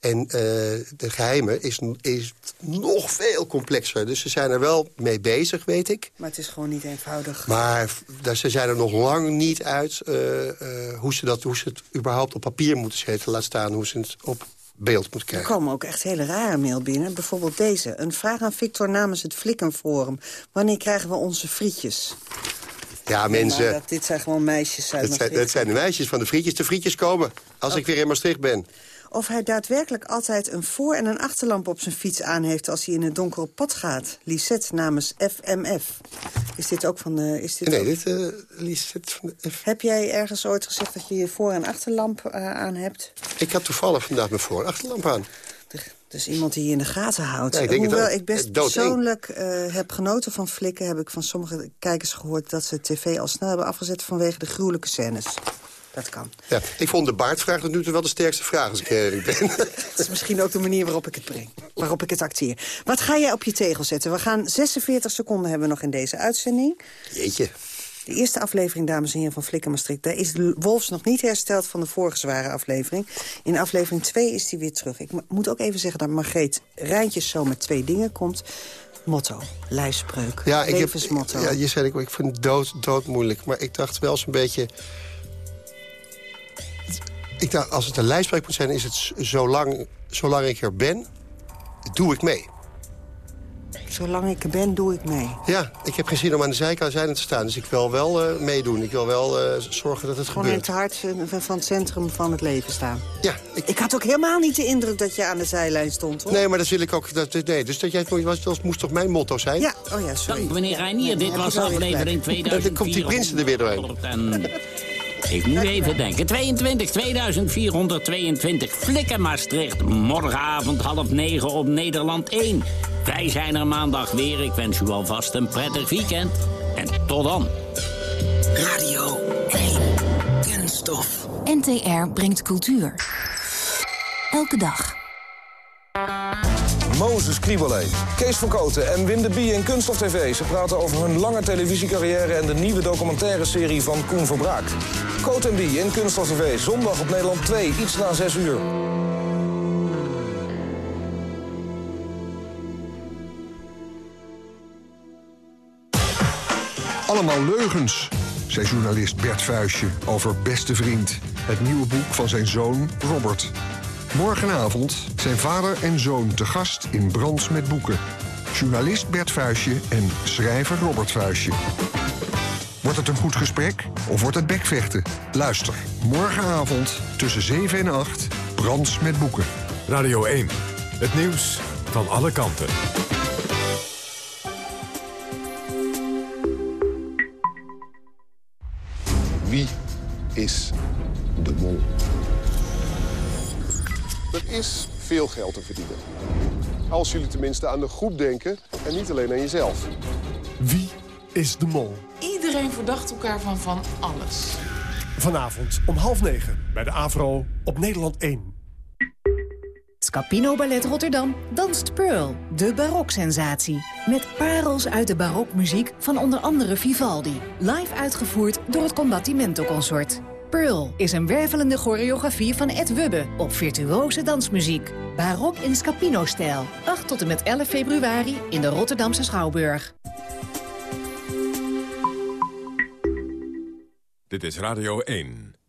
En uh, de geheimen is, is nog veel complexer. Dus ze zijn er wel mee bezig, weet ik. Maar het is gewoon niet eenvoudig. Maar ze zijn er nog lang niet uit uh, uh, hoe, ze dat, hoe ze het überhaupt op papier moeten zetten. Laat staan hoe ze het op beeld moeten krijgen. Er komen ook echt hele rare mail binnen. Bijvoorbeeld deze. Een vraag aan Victor namens het Flikkenforum. Wanneer krijgen we onze frietjes? Ja, mensen... Ja, dat, dit zijn gewoon meisjes uit dat zijn, dat zijn de meisjes van de frietjes. De frietjes komen als oh. ik weer in Maastricht ben of hij daadwerkelijk altijd een voor- en een achterlamp op zijn fiets aan heeft... als hij in het donkere pad gaat. Lisette namens FMF. Is dit ook van de... Is dit nee, ook... dit uh, Lisette van de F... Heb jij ergens ooit gezegd dat je je voor- en achterlamp uh, aan hebt? Ik had toevallig vandaag mijn voor- en achterlamp aan. Dus iemand die je in de gaten houdt. Ja, ik denk Hoewel ik best persoonlijk uh, heb genoten van flikken... heb ik van sommige kijkers gehoord dat ze tv al snel hebben afgezet... vanwege de gruwelijke scènes. Dat kan. Ja, ik vond de baardvraag tot nu toe wel de sterkste vraag als ik eerlijk ben. Dat is misschien ook de manier waarop ik het breng. Waarop ik het acteer. Wat ga jij op je tegel zetten? We gaan 46 seconden hebben nog in deze uitzending. Jeetje. De eerste aflevering, dames en heren, van Flikker Maastricht... daar is Wolfs nog niet hersteld van de vorige zware aflevering. In aflevering 2 is hij weer terug. Ik moet ook even zeggen dat Margreet Rijntjes zo met twee dingen komt. Motto, lijfspreuk, ja, ik levensmotto. Heb, ja, je zei, ik, ik vind het dood, dood moeilijk. Maar ik dacht wel zo'n beetje... Ik dacht, als het een lijfspreuk moet zijn, is het zolang, zolang ik er ben, doe ik mee. Zolang ik er ben, doe ik mee. Ja, ik heb geen zin om aan de zijkant zijde te staan. Dus ik wil wel uh, meedoen. Ik wil wel uh, zorgen dat het Gewoon gebeurt. Gewoon in het hart van het centrum van het leven staan. Ja. Ik... ik... had ook helemaal niet de indruk dat je aan de zijlijn stond, hoor. Nee, maar dat wil ik ook... Dat, nee, dus dat jij het was, dat moest toch mijn motto zijn? Ja, oh ja, sorry. Dank meneer Reinier. Dit was aflevering 2000. Dan komt die prinsen er weer doorheen. Ik moet even denken. 22, 2422, Flikker Maastricht. Morgenavond half negen op Nederland 1. Wij zijn er maandag weer. Ik wens u alvast een prettig weekend. En tot dan. Radio 1. Kunststof. NTR brengt cultuur. Elke dag. Mozes Kriebelee, Kees van Koten en Wim de Bie in Kunststof TV. Ze praten over hun lange televisiecarrière en de nieuwe documentaire serie van Koen Verbraak. En Bie in Kunststof zondag op Nederland 2, iets na 6 uur. Allemaal leugens, zei journalist Bert Vuistje over Beste Vriend. Het nieuwe boek van zijn zoon Robert. Morgenavond zijn vader en zoon te gast in Brands met Boeken. Journalist Bert Vuistje en schrijver Robert Vuistje. Wordt het een goed gesprek of wordt het bekvechten? Luister, morgenavond tussen 7 en 8, Brands met Boeken. Radio 1, het nieuws van alle kanten. Wie is de mol? Er is veel geld te verdienen. Als jullie tenminste aan de groep denken en niet alleen aan jezelf. Wie is de mol? Iedere Iedereen verdacht elkaar van van alles. Vanavond om half negen bij de AVRO op Nederland 1. Scapino Ballet Rotterdam danst Pearl, de baroksensatie. Met parels uit de barokmuziek van onder andere Vivaldi. Live uitgevoerd door het Combattimento Consort. Pearl is een wervelende choreografie van Ed Wubbe op virtuose dansmuziek. Barok in Scapino-stijl. 8 tot en met 11 februari in de Rotterdamse Schouwburg. Dit is Radio 1.